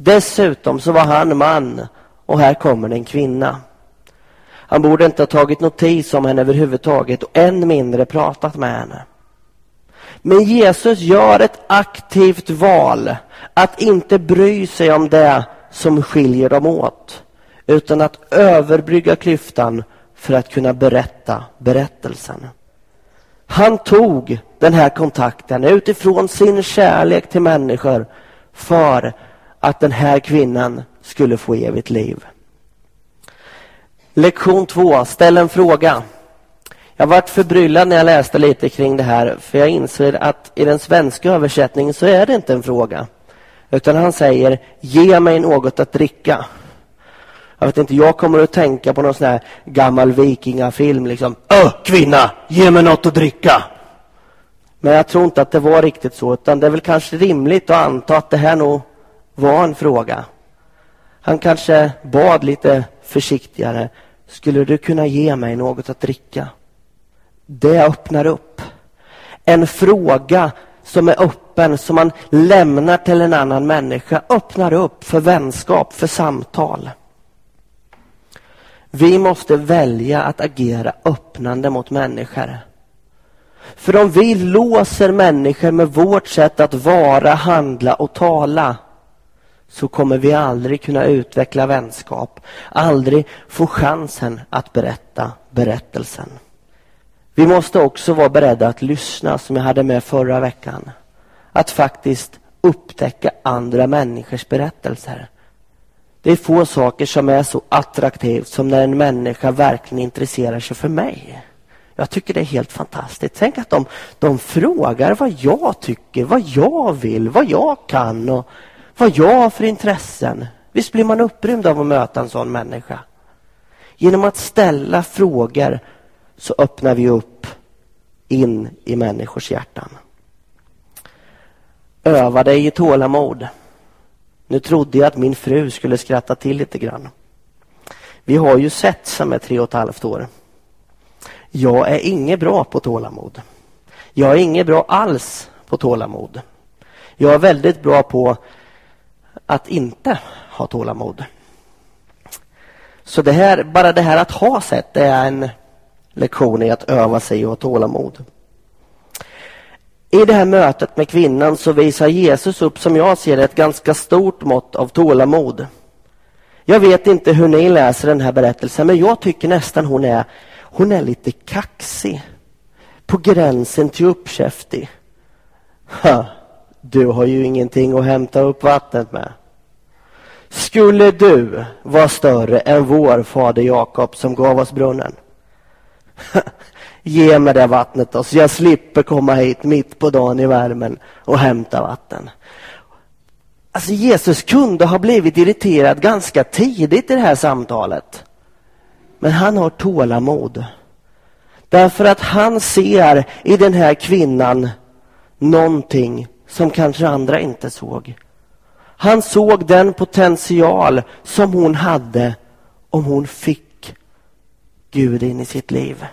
Speaker 5: Dessutom så var han man och här kommer en kvinna. Han borde inte ha tagit notis om henne överhuvudtaget och än mindre pratat med henne. Men Jesus gör ett aktivt val att inte bry sig om det som skiljer dem åt utan att överbrygga klyftan för att kunna berätta berättelsen. Han tog den här kontakten utifrån sin kärlek till människor för att den här kvinnan skulle få evigt liv. Lektion två, ställ en fråga. Jag varit förbryllad när jag läste lite kring det här för jag inser att i den svenska översättningen så är det inte en fråga. Utan han säger ge mig något att dricka. Jag vet inte, jag kommer att tänka på någon sån här gammal vikingafilm liksom. Öh, kvinna, ge mig något att dricka. Men jag tror inte att det var riktigt så utan det är väl kanske rimligt att anta att det här nog var en fråga. Han kanske bad lite försiktigare. Skulle du kunna ge mig något att dricka? Det öppnar upp. En fråga som är öppen, som man lämnar till en annan människa, öppnar upp för vänskap, för samtal. Vi måste välja att agera öppnande mot människor. För om vi låser människor med vårt sätt att vara, handla och tala så kommer vi aldrig kunna utveckla vänskap, aldrig få chansen att berätta berättelsen. Vi måste också vara beredda att lyssna, som jag hade med förra veckan. Att faktiskt upptäcka andra människors berättelser. Det är få saker som är så attraktivt som när en människa verkligen intresserar sig för mig. Jag tycker det är helt fantastiskt. Tänk att de, de frågar vad jag tycker, vad jag vill, vad jag kan och vad jag har för intressen. Visst blir man upprymd av att möta en sån människa? Genom att ställa frågor så öppnar vi upp in i människors hjärtan. Öva dig i tålamod. Nu trodde jag att min fru skulle skratta till lite grann. Vi har ju sett som är tre och ett halvt år. Jag är inget bra på tålamod. Jag är inget bra alls på tålamod. Jag är väldigt bra på att inte ha tålamod. Så det här, bara det här att ha sett det är en lektion i att öva sig och ha tålamod. I det här mötet med kvinnan så visar Jesus upp, som jag ser det, ett ganska stort mått av tålamod. Jag vet inte hur ni läser den här berättelsen, men jag tycker nästan hon är, hon är lite kaxig. På gränsen till uppkäftig. Ha, du har ju ingenting att hämta upp vattnet med. Skulle du vara större än vår fader Jakob som gav oss brunnen? <laughs> Ge mig det vattnet då, så jag slipper komma hit mitt på dagen i värmen och hämta vatten. Alltså Jesus kunde ha blivit irriterad ganska tidigt i det här samtalet. Men han har tålamod. Därför att han ser i den här kvinnan någonting som kanske andra inte såg. Han såg den potential som hon hade om hon fick Gud in i sitt liv.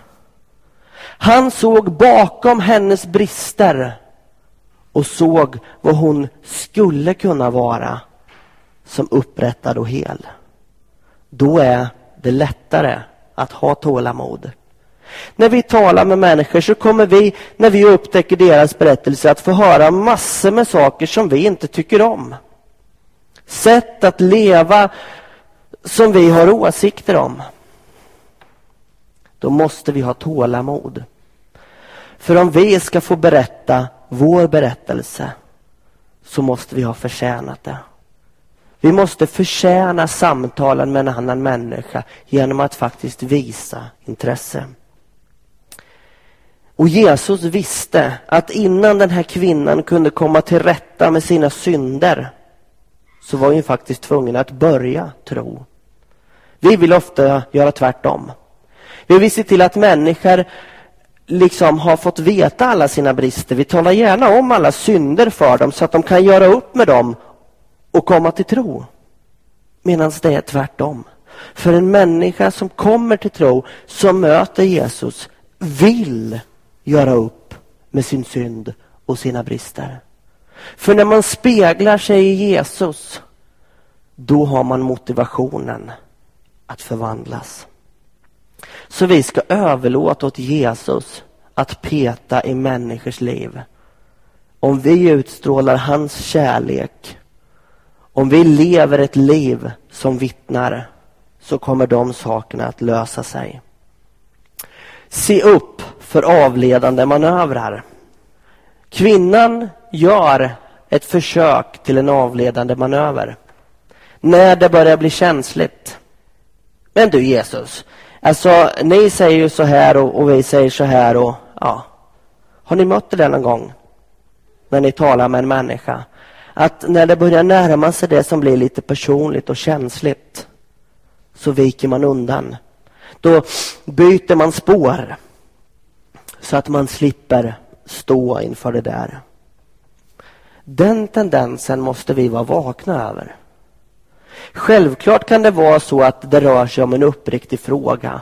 Speaker 5: Han såg bakom hennes brister och såg vad hon skulle kunna vara som upprättad och hel. Då är det lättare att ha tålamod. När vi talar med människor så kommer vi, när vi upptäcker deras berättelse, att få höra massor med saker som vi inte tycker om. Sätt att leva som vi har åsikter om. Då måste vi ha tålamod. För om vi ska få berätta vår berättelse så måste vi ha förtjänat det. Vi måste förtjäna samtalen med en annan människa genom att faktiskt visa intresse. Och Jesus visste att innan den här kvinnan kunde komma till rätta med sina synder så var hon faktiskt tvungen att börja tro. Vi vill ofta göra tvärtom. Vi vill se till att människor liksom har fått veta alla sina brister. Vi talar gärna om alla synder för dem så att de kan göra upp med dem och komma till tro. Medan det är tvärtom. För en människa som kommer till tro, som möter Jesus, vill göra upp med sin synd och sina brister. För när man speglar sig i Jesus, då har man motivationen att förvandlas. Så vi ska överlåta åt Jesus att peta i människors liv. Om vi utstrålar hans kärlek, om vi lever ett liv som vittnar, så kommer de sakerna att lösa sig. Se upp för avledande manövrar. Kvinnan gör ett försök till en avledande manöver när det börjar bli känsligt. Men du Jesus, alltså ni säger ju så här och, och vi säger så här och ja. Har ni mött det någon gång? När ni talar med en människa. Att när det börjar närma sig det som blir lite personligt och känsligt så viker man undan. Då byter man spår så att man slipper stå inför det där. Den tendensen måste vi vara vakna över. Självklart kan det vara så att det rör sig om en uppriktig fråga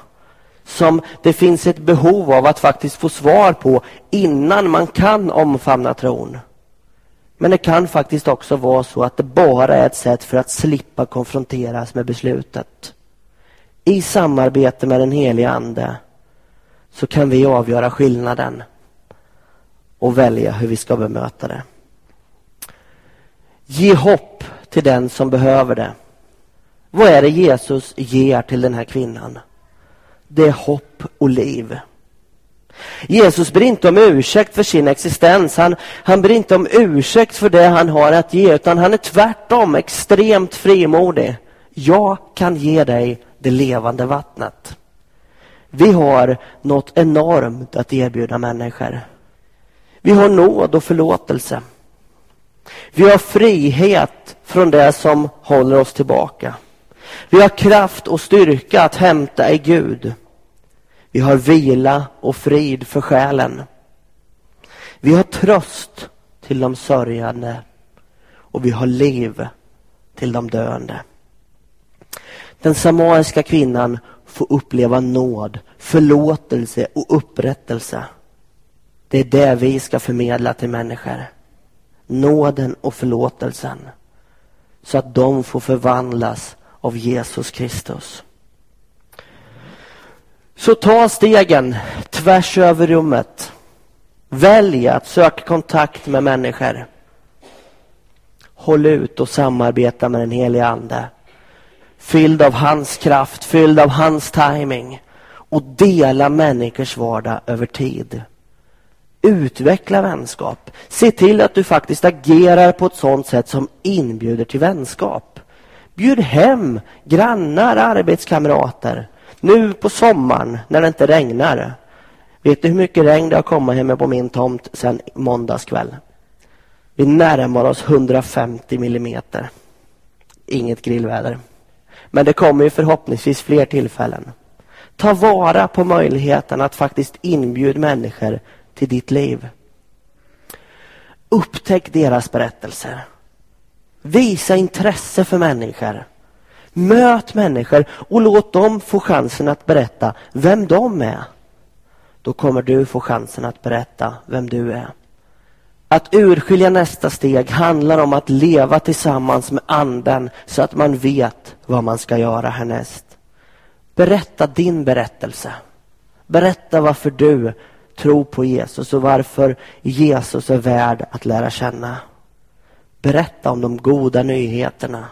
Speaker 5: som det finns ett behov av att faktiskt få svar på innan man kan omfamna tron. Men det kan faktiskt också vara så att det bara är ett sätt för att slippa konfronteras med beslutet. I samarbete med den heliga Ande så kan vi avgöra skillnaden och välja hur vi ska bemöta det. Ge hopp till den som behöver det. Vad är det Jesus ger till den här kvinnan? Det är hopp och liv. Jesus ber inte om ursäkt för sin existens. Han, han ber inte om ursäkt för det han har att ge, utan han är tvärtom extremt frimodig. Jag kan ge dig det levande vattnet. Vi har något enormt att erbjuda människor. Vi har nåd och förlåtelse. Vi har frihet från det som håller oss tillbaka. Vi har kraft och styrka att hämta i Gud. Vi har vila och frid för själen. Vi har tröst till de sörjande och vi har liv till de döende. Den samariska kvinnan får uppleva nåd, förlåtelse och upprättelse. Det är det vi ska förmedla till människor. Nåden och förlåtelsen. Så att de får förvandlas av Jesus Kristus. Så ta stegen tvärs över rummet. Välj att söka kontakt med människor. Håll ut och samarbeta med den helige Ande. Fylld av hans kraft, fylld av hans timing och dela människors vardag över tid. Utveckla vänskap. Se till att du faktiskt agerar på ett sådant sätt som inbjuder till vänskap. Bjud hem grannar, arbetskamrater. Nu på sommaren när det inte regnar. Vet du hur mycket regn det har kommit hemma på min tomt sedan måndagskväll? Vi närmar oss 150 millimeter. Inget grillväder. Men det kommer ju förhoppningsvis fler tillfällen. Ta vara på möjligheten att faktiskt inbjuda människor till ditt liv. Upptäck deras berättelser. Visa intresse för människor. Möt människor och låt dem få chansen att berätta vem de är. Då kommer du få chansen att berätta vem du är. Att urskilja nästa steg handlar om att leva tillsammans med anden så att man vet vad man ska göra härnäst. Berätta din berättelse. Berätta varför du tror på Jesus och varför Jesus är värd att lära känna. Berätta om de goda nyheterna.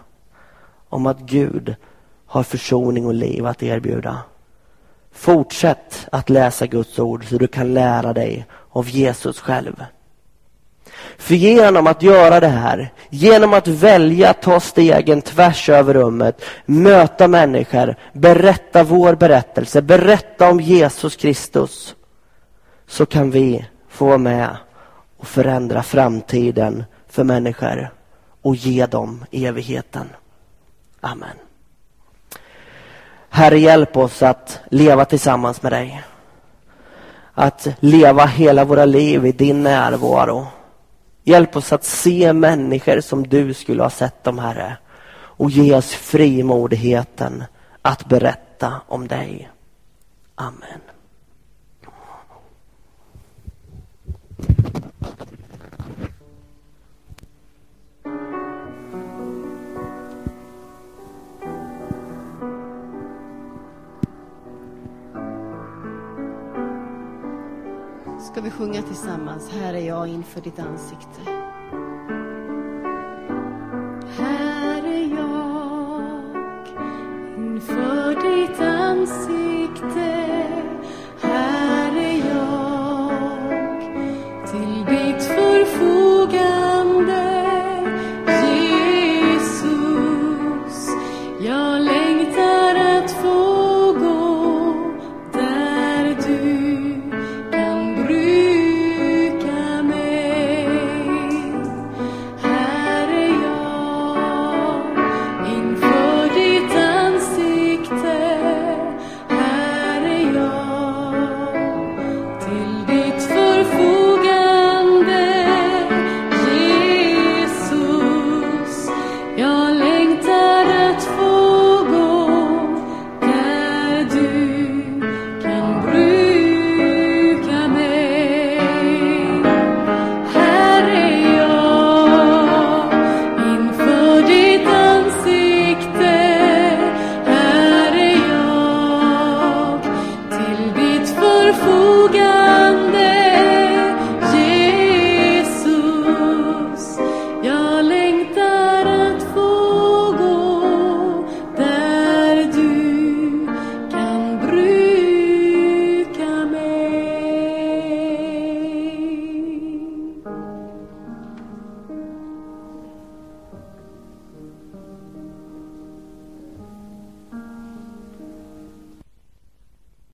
Speaker 5: Om att Gud har försoning och liv att erbjuda. Fortsätt att läsa Guds ord så du kan lära dig av Jesus själv. För genom att göra det här, genom att välja att ta stegen tvärs över rummet, möta människor, berätta vår berättelse, berätta om Jesus Kristus, så kan vi få vara med och förändra framtiden för människor och ge dem evigheten. Amen. Herre, hjälp oss att leva tillsammans med dig. Att leva hela våra liv i din närvaro. Hjälp oss att se människor som du skulle ha sett dem, Herre. Och ge oss frimodigheten att berätta om dig. Amen.
Speaker 2: ska vi sjunga tillsammans. Här är jag inför ditt ansikte.
Speaker 4: Här är jag inför ditt ansikte